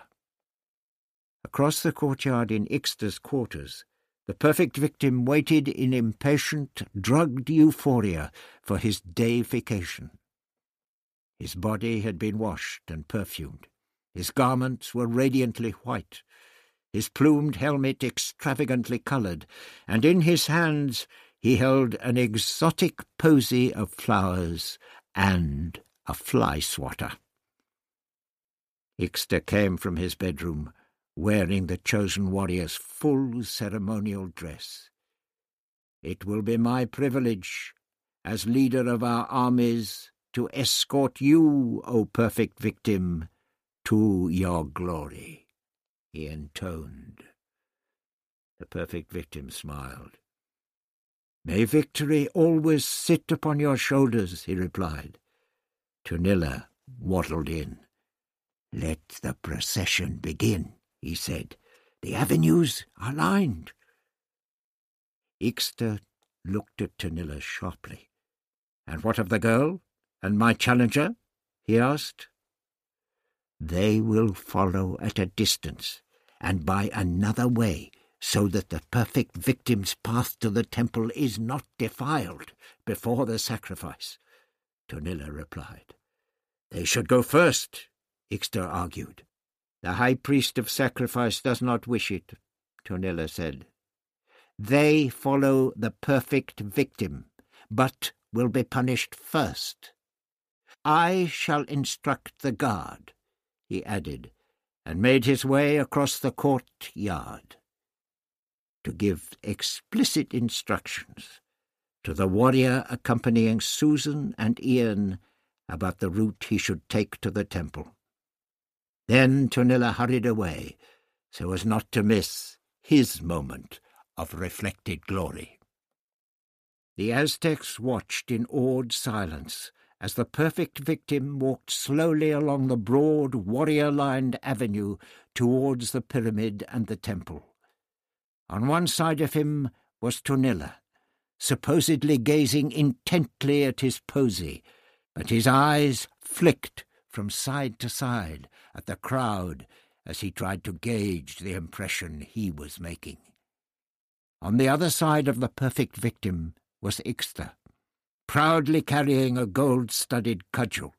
Across the courtyard in Ixta's quarters, the perfect victim waited in impatient, drugged euphoria for his deification. His body had been washed and perfumed. His garments were radiantly white, his plumed helmet extravagantly coloured, and in his hands he held an exotic posy of flowers and a fly swatter. Ixta came from his bedroom, wearing the chosen warrior's full ceremonial dress. It will be my privilege, as leader of our armies, to escort you, O perfect victim, to your glory, he intoned. The perfect victim smiled. May victory always sit upon your shoulders, he replied. Tonila waddled in. Let the procession begin, he said. The avenues are lined. Ixta looked at Tonila sharply. And what of the girl? And my challenger? he asked. They will follow at a distance, and by another way, so that the perfect victim's path to the temple is not defiled before the sacrifice, Tonila replied. They should go first, Ixta argued. The high priest of sacrifice does not wish it, Tonila said. They follow the perfect victim, but will be punished first. I shall instruct the guard, he added, and made his way across the courtyard to give explicit instructions to the warrior accompanying Susan and Ian about the route he should take to the temple. Then Tonila hurried away, so as not to miss his moment of reflected glory. The Aztecs watched in awed silence as the perfect victim walked slowly along the broad, warrior-lined avenue towards the pyramid and the temple. On one side of him was Tonila, supposedly gazing intently at his posy, but his eyes flicked from side to side at the crowd as he tried to gauge the impression he was making. On the other side of the perfect victim was Ixta, proudly carrying a gold-studded cudgel,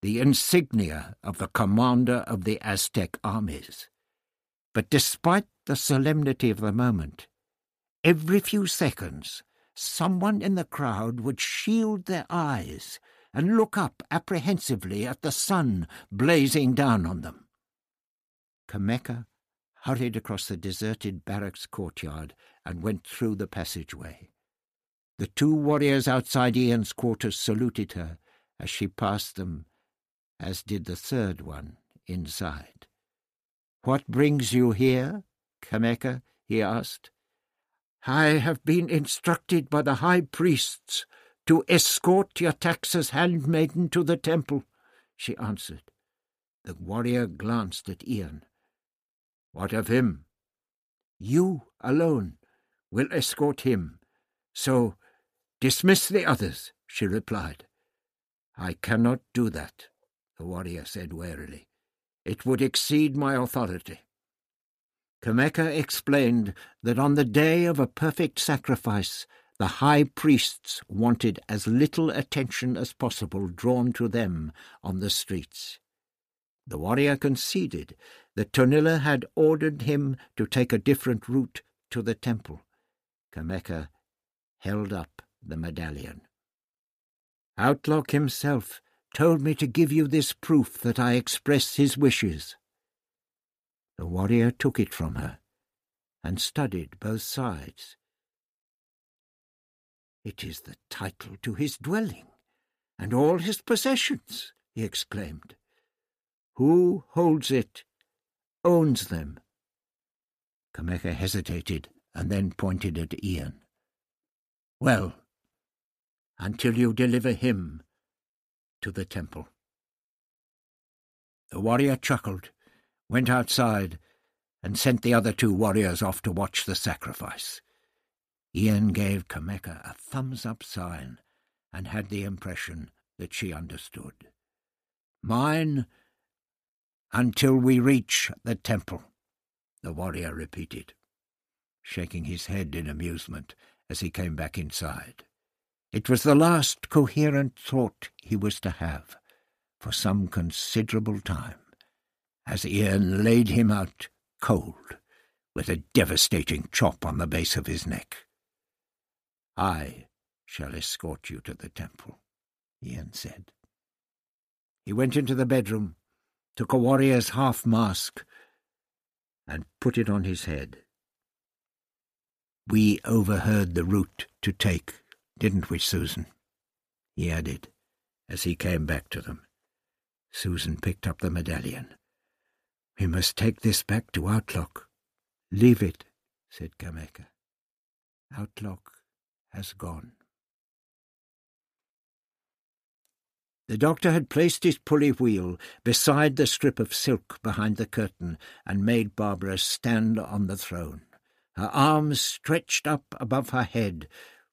the insignia of the commander of the Aztec armies. But despite the solemnity of the moment, every few seconds someone in the crowd would shield their eyes and look up apprehensively at the sun blazing down on them. Cameca hurried across the deserted barracks courtyard and went through the passageway. The two warriors outside Ian's quarters saluted her as she passed them, as did the third one inside. What brings you here, Cameca? he asked. I have been instructed by the high priests to escort Yetaxa's handmaiden to the temple, she answered. The warrior glanced at Ian. What of him? You alone will escort him, so Dismiss the others, she replied. I cannot do that, the warrior said warily. It would exceed my authority. Cameca explained that on the day of a perfect sacrifice, the high priests wanted as little attention as possible drawn to them on the streets. The warrior conceded that Tonila had ordered him to take a different route to the temple. Cameca held up the medallion. Autloc himself told me to give you this proof that I express his wishes. The warrior took it from her and studied both sides. It is the title to his dwelling and all his possessions, he exclaimed. Who holds it, owns them. Cameca hesitated and then pointed at Ian. Well, until you deliver him to the temple. The warrior chuckled, went outside, and sent the other two warriors off to watch the sacrifice. Ian gave Cameca a thumbs-up sign and had the impression that she understood. Mine until we reach the temple, the warrior repeated, shaking his head in amusement as he came back inside. It was the last coherent thought he was to have for some considerable time, as Ian laid him out cold, with a devastating chop on the base of his neck. I shall escort you to the temple, Ian said. He went into the bedroom, took a warrior's half mask, and put it on his head. We overheard the route to take didn't we, Susan? he added, as he came back to them. Susan picked up the medallion. We must take this back to Autloc. Leave it, said Cameca. Autloc has gone. The doctor had placed his pulley wheel beside the strip of silk behind the curtain and made Barbara stand on the throne, her arms stretched up above her head,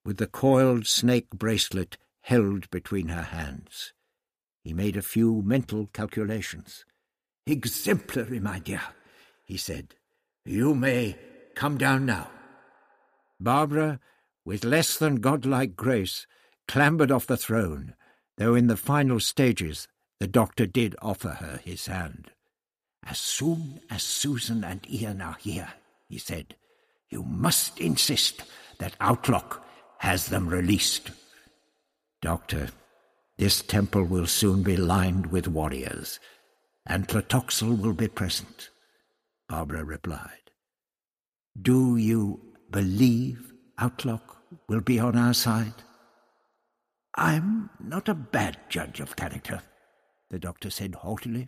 with the coiled snake bracelet held between her hands. He made a few mental calculations. Exemplary, my dear, he said. You may come down now. Barbara, with less than godlike grace, clambered off the throne, though in the final stages the doctor did offer her his hand. As soon as Susan and Ian are here, he said, you must insist that Autloc has them released. Doctor, this temple will soon be lined with warriors, and Tlotoxl will be present, Barbara replied. Do you believe Autloc will be on our side? I'm not a bad judge of character, the doctor said haughtily.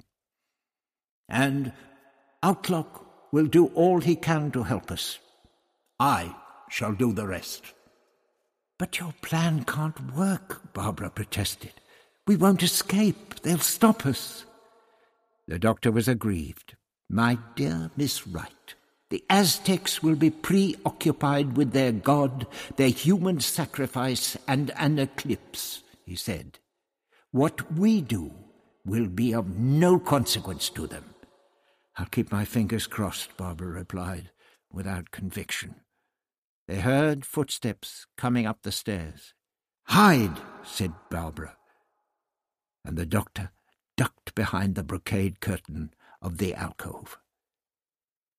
And Autloc will do all he can to help us. I shall do the rest. But your plan can't work, Barbara protested. We won't escape. They'll stop us. The doctor was aggrieved. My dear Miss Wright, the Aztecs will be preoccupied with their god, their human sacrifice, and an eclipse, he said. What we do will be of no consequence to them. I'll keep my fingers crossed, Barbara replied, without conviction. They heard footsteps coming up the stairs. Hide, said Barbara. And the doctor ducked behind the brocade curtain of the alcove.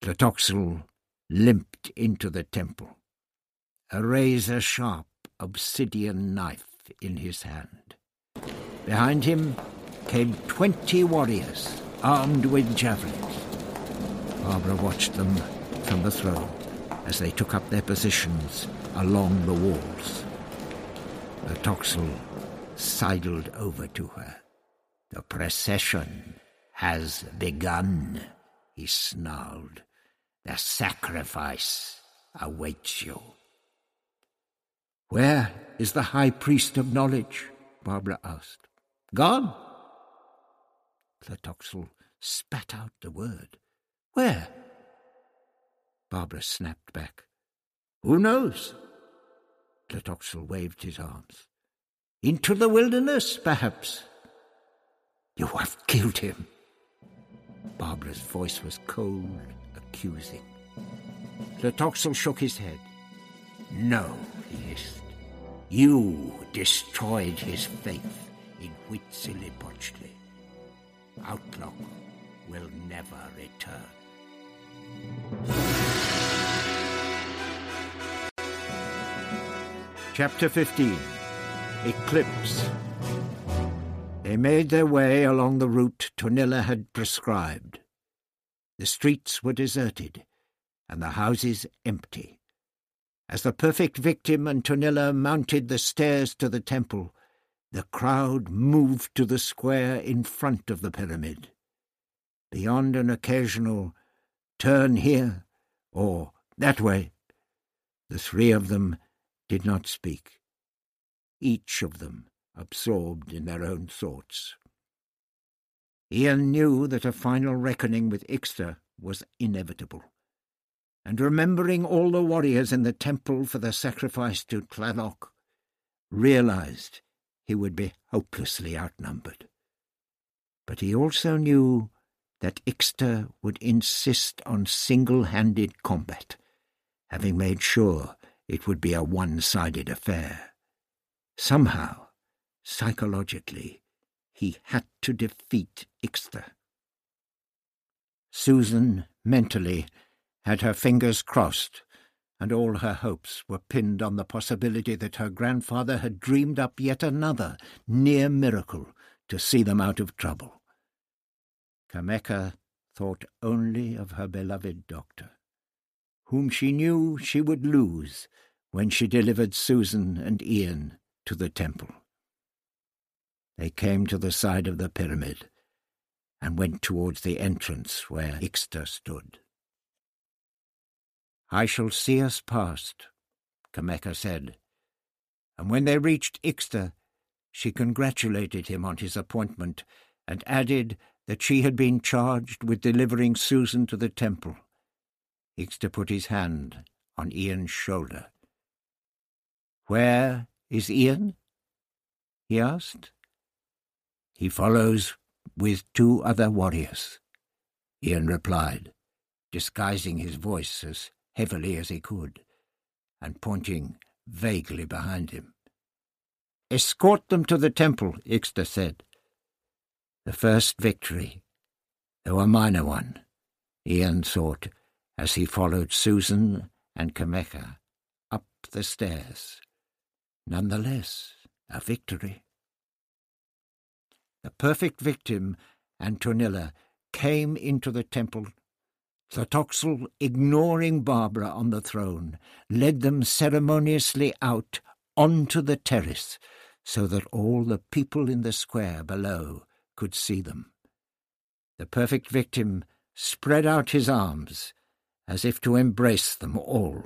Tlotoxl limped into the temple, a razor-sharp obsidian knife in his hand. Behind him came twenty warriors, armed with javelins. Barbara watched them from the throne as they took up their positions along the walls. Tlotoxl sidled over to her. The procession has begun, he snarled. The sacrifice awaits you. Where is the high priest of knowledge? Barbara asked. Gone? Tlotoxl spat out the word. Where? Barbara snapped back. Who knows? Tlotoxl waved his arms. Into the wilderness, perhaps. You have killed him. Barbara's voice was cold, accusing. Tlotoxl shook his head. No, he hissed. You destroyed his faith in Huitzilopochtli. Autloc will never return. Chapter 15 Eclipse They made their way along the route Tonila had prescribed. The streets were deserted, and the houses empty. As the perfect victim and Tonila mounted the stairs to the temple, the crowd moved to the square in front of the pyramid. Beyond an occasional turn here or that way, the three of them did not speak, each of them absorbed in their own thoughts. Ian knew that a final reckoning with Ixta was inevitable, and remembering all the warriors in the temple for the sacrifice to Tlaloc, realized he would be hopelessly outnumbered. But he also knew that Ixta would insist on single-handed combat, having made sure it would be a one-sided affair. Somehow, psychologically, he had to defeat Ixta. Susan, mentally, had her fingers crossed, and all her hopes were pinned on the possibility that her grandfather had dreamed up yet another near miracle to see them out of trouble. Cameca thought only of her beloved doctor, whom she knew she would lose when she delivered Susan and Ian to the temple. They came to the side of the pyramid and went towards the entrance where Ixta stood. I shall see us past, Cameca said, and when they reached Ixta, she congratulated him on his appointment and added that she had been charged with delivering Susan to the temple. Ixta put his hand on Ian's shoulder. Where is Ian? he asked. He follows with two other warriors, Ian replied, disguising his voice as heavily as he could, and pointing vaguely behind him. Escort them to the temple, Ixta said. The first victory, though a minor one, Ian thought as he followed Susan and Cameca up the stairs. Nonetheless, a victory. The perfect victim, and Tonila, came into the temple. Tlotoxl, ignoring Barbara on the throne, led them ceremoniously out onto the terrace so that all the people in the square below could see them. The perfect victim spread out his arms as if to embrace them all.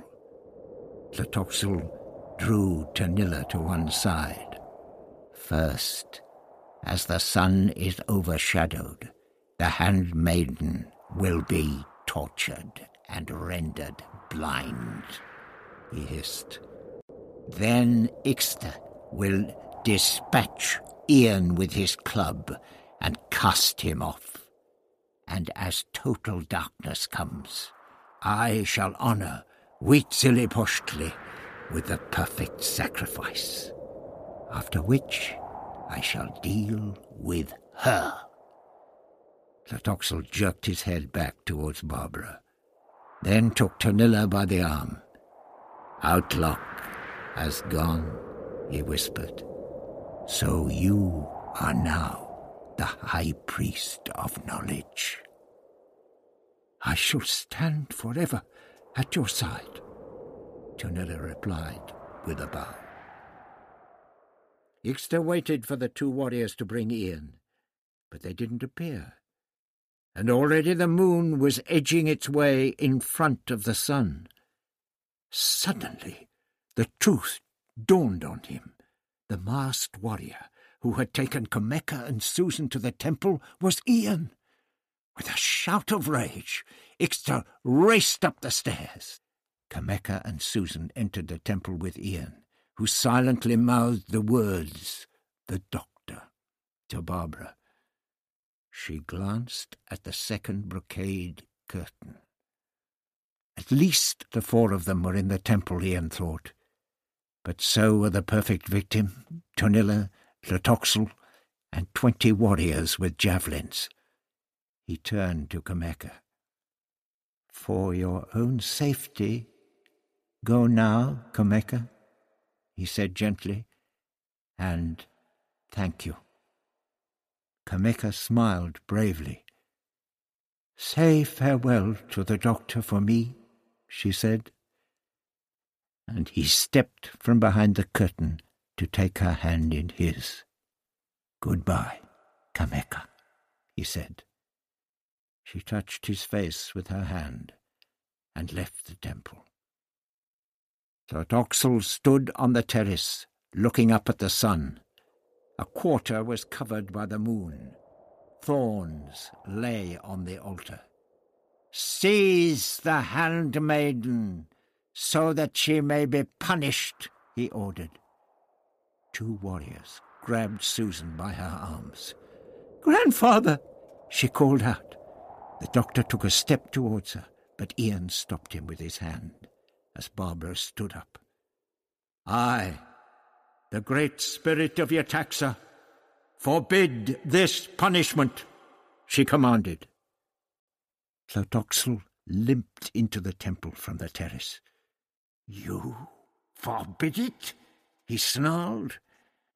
Tlotoxl drew Tonila to one side. First, as the sun is overshadowed, the handmaiden will be tortured and rendered blind, he hissed. Then Ixta will dispatch Ian with his club and cast him off. And as total darkness comes, I shall honour Huitzilopochtli with the perfect sacrifice, after which I shall deal with her. Tlotoxl jerked his head back towards Barbara, then took Tonila by the arm. Autloc has gone, he whispered. So you are now the High Priest of Knowledge. I shall stand forever at your side, Tonila replied with a bow. Ixta waited for the two warriors to bring Ian, but they didn't appear, and already the moon was edging its way in front of the sun. Suddenly, the truth dawned on him. The masked warrior who had taken Cameca and Susan to the temple was Ian. With a shout of rage, Ixta raced up the stairs. Cameca and Susan entered the temple with Ian who silently mouthed the words, the doctor, to Barbara. She glanced at the second brocade curtain. At least the four of them were in the temple, Ian thought. But so were the perfect victim, Tonila, Tlotoxl, and twenty warriors with javelins. He turned to Cameca. For your own safety, go now, Cameca – he said gently, and thank you. Cameca smiled bravely. Say farewell to the doctor for me, she said. And he stepped from behind the curtain to take her hand in his. Goodbye, Cameca, he said. She touched his face with her hand and left the temple. Tlotoxl stood on the terrace, looking up at the sun. A quarter was covered by the moon. Thorns lay on the altar. Seize the handmaiden, so that she may be punished, he ordered. Two warriors grabbed Susan by her arms. Grandfather, she called out. The doctor took a step towards her, but Ian stopped him with his hand as Barbara stood up. I, the great spirit of Yetaxa, forbid this punishment, she commanded. Tlotoxl limped into the temple from the terrace. You forbid it? he snarled.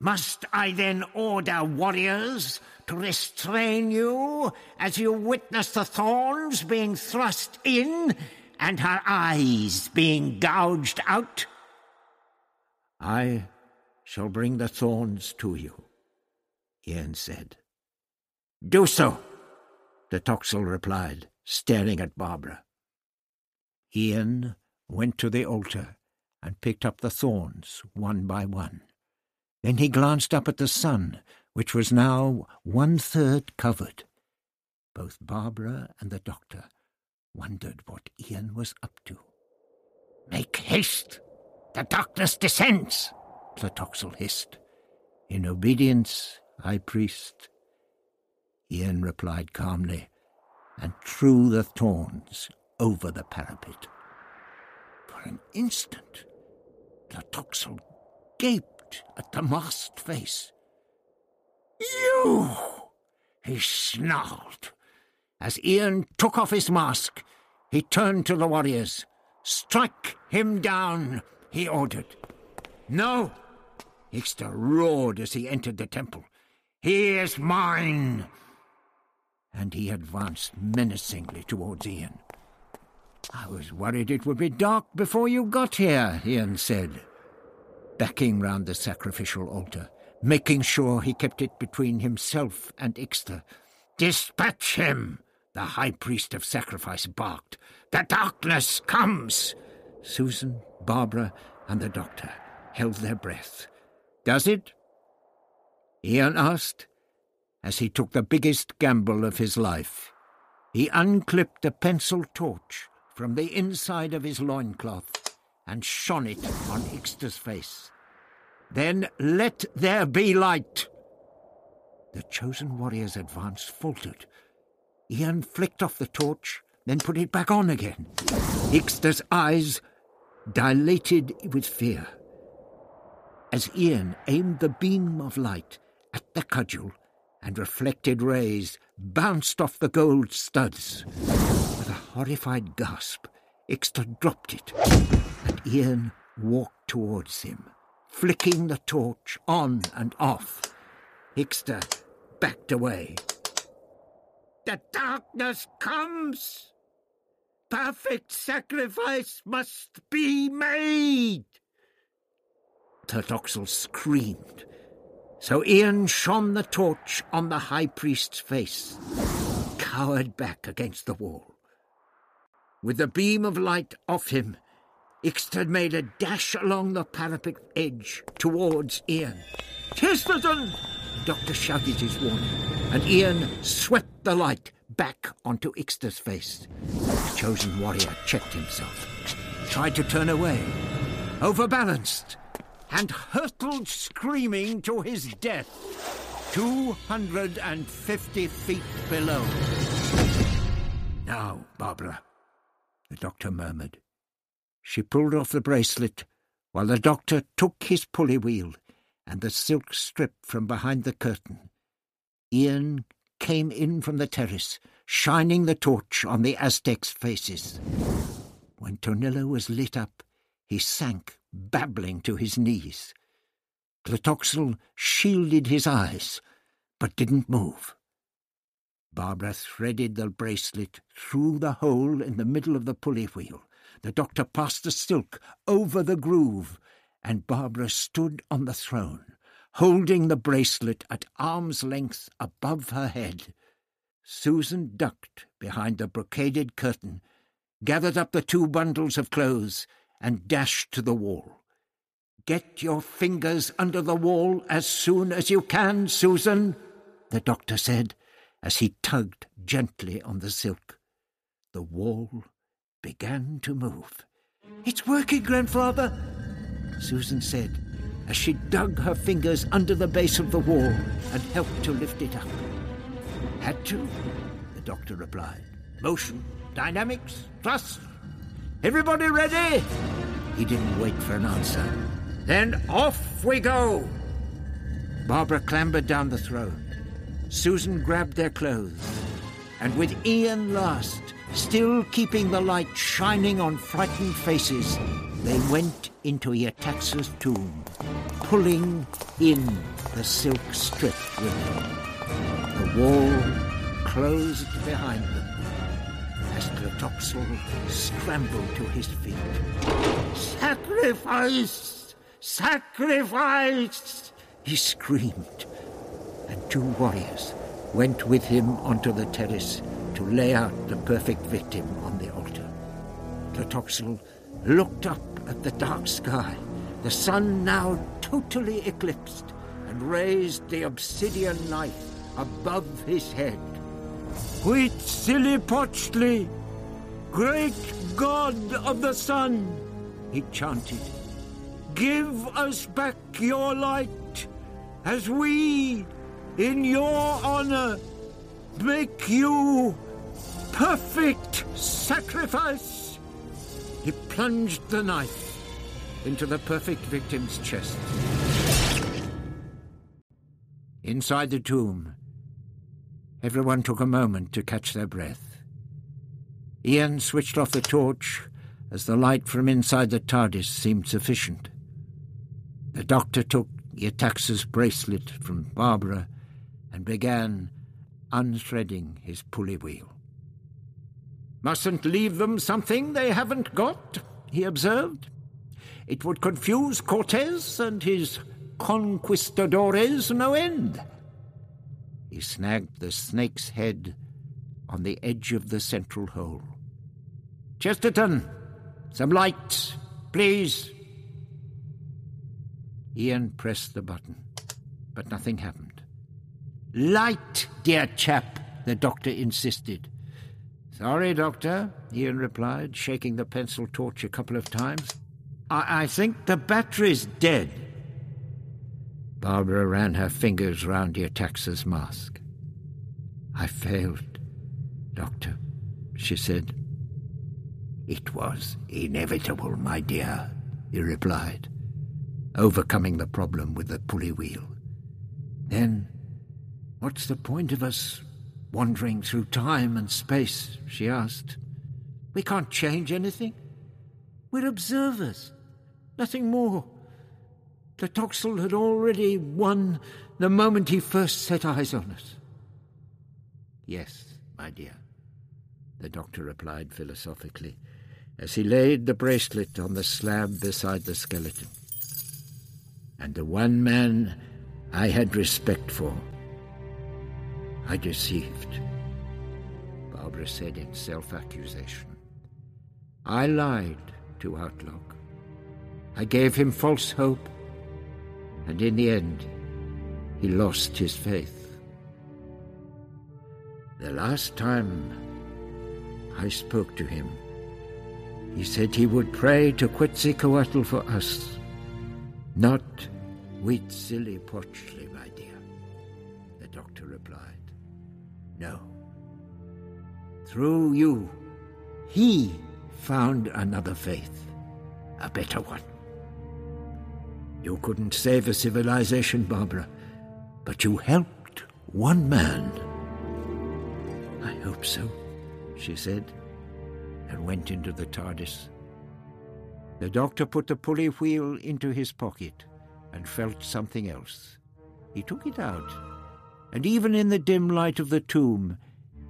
Must I then order warriors to restrain you as you witness the thorns being thrust in and her eyes being gouged out? I shall bring the thorns to you, Ian said. Do so, Tlotoxl replied, staring at Barbara. Ian went to the altar and picked up the thorns one by one. Then he glanced up at the sun, which was now one-third covered. Both Barbara and the doctor wondered what Ian was up to. Make haste! The darkness descends! Tlotoxl hissed. In obedience, High Priest. Ian replied calmly, and threw the thorns over the parapet. For an instant, Tlotoxl gaped at the masked face. You! he snarled. As Ian took off his mask, he turned to the warriors. Strike him down, he ordered. No! Ixta roared as he entered the temple. He is mine! And he advanced menacingly towards Ian. I was worried it would be dark before you got here, Ian said backing round the sacrificial altar, making sure he kept it between himself and Ixta. Dispatch him! The high priest of sacrifice barked. The darkness comes! Susan, Barbara, and the doctor held their breath. Does it? Ian asked, as he took the biggest gamble of his life. He unclipped a pencil torch from the inside of his loincloth and shone it on Ixta's face. Then let there be light. The chosen warrior's advance faltered. Ian flicked off the torch, then put it back on again. Ixta's eyes dilated with fear. As Ian aimed the beam of light at the cudgel, and reflected rays bounced off the gold studs. With a horrified gasp, Ixta dropped it, and Ian walked towards him, flicking the torch on and off. Ixta backed away. The darkness comes! Perfect sacrifice must be made! Tlotoxl screamed. So Ian shone the torch on the high priest's face, cowered back against the wall. With the beam of light off him, Ixta made a dash along the parapet edge towards Ian. Chesterton! Doctor shouted his warning, and Ian swept the light back onto Ixta's face. The chosen warrior checked himself, tried to turn away, overbalanced, and hurtled screaming to his death, 250 feet below. Now, Barbara, the doctor murmured. She pulled off the bracelet while the doctor took his pulley wheel and the silk strip from behind the curtain. Ian came in from the terrace, shining the torch on the Aztecs' faces. When Tonila was lit up, he sank, babbling, to his knees. Tlotoxl shielded his eyes, but didn't move. Barbara threaded the bracelet through the hole in the middle of the pulley wheel. The doctor passed the silk over the groove, and Barbara stood on the throne, holding the bracelet at arm's length above her head. Susan ducked behind the brocaded curtain, gathered up the two bundles of clothes, and dashed to the wall. Get your fingers under the wall as soon as you can, Susan, the doctor said as he tugged gently on the silk. The wall began to move. It's working, grandfather, Susan said as she dug her fingers under the base of the wall and helped to lift it up. Had to, the doctor replied. Motion, dynamics, thrust. Everybody ready? He didn't wait for an answer. Then off we go. Barbara clambered down the throne. Susan grabbed their clothes, and with Ian last, still keeping the light shining on frightened faces, they went into Yetaxa's tomb, pulling in the silk strip with them. The wall closed behind them as Tlotoxl scrambled to his feet. Sacrifice! Sacrifice! He screamed, and two warriors went with him onto the terrace to lay out the perfect victim on the altar. Tlotoxl looked up at the dark sky, the sun now totally eclipsed, and raised the obsidian knife above his head. Huitzilopochtli, great god of the sun, he chanted Give us back your light, as we, in your honor, make you perfect sacrifice. He plunged the knife into the perfect victim's chest. Inside the tomb, everyone took a moment to catch their breath. Ian switched off the torch as the light from inside the TARDIS seemed sufficient. The doctor took Yetaxa's bracelet from Barbara and began unthreading his pulley wheel. Mustn't leave them something they haven't got, he observed. It would confuse Cortez and his conquistadores no end. He snagged the snake's head on the edge of the central hole. Chesterton, some light, please. Ian pressed the button, but nothing happened. Light, dear chap, the doctor insisted. Sorry, Doctor, Ian replied, shaking the pencil torch a couple of times. I, I think the battery's dead. Barbara ran her fingers round Yetaxa's mask. I failed, Doctor, she said. It was inevitable, my dear, he replied overcoming the problem with the pulley wheel. Then, what's the point of us wandering through time and space? she asked. We can't change anything. We're observers, nothing more. Tlotoxl had already won the moment he first set eyes on us. Yes, my dear, the doctor replied philosophically, as he laid the bracelet on the slab beside the skeleton and the one man I had respect for. I deceived, Barbara said in self accusation. I lied to Autloc. I gave him false hope, and in the end, he lost his faith. The last time I spoke to him, he said he would pray to Quetzalcoatl for us, not Huitzilopochtli, No. Through you, he found another faith, a better one. You couldn't save a civilization, Barbara, but you helped one man. I hope so, she said, and went into the TARDIS. The doctor put the pulley wheel into his pocket and felt something else. He took it out, and even in the dim light of the tomb,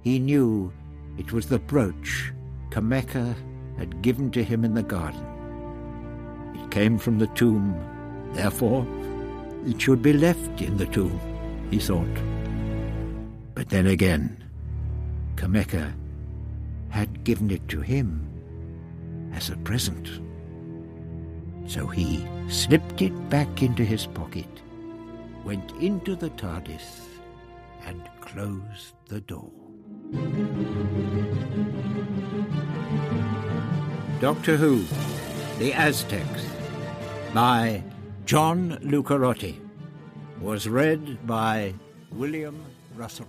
he knew it was the brooch Cameca had given to him in the garden. It came from the tomb, therefore it should be left in the tomb, he thought. But then again, Cameca had given it to him as a present. So he slipped it back into his pocket, went into the TARDIS, and closed the door. Doctor Who, The Aztecs, by John Lucarotti, was read by William Russell.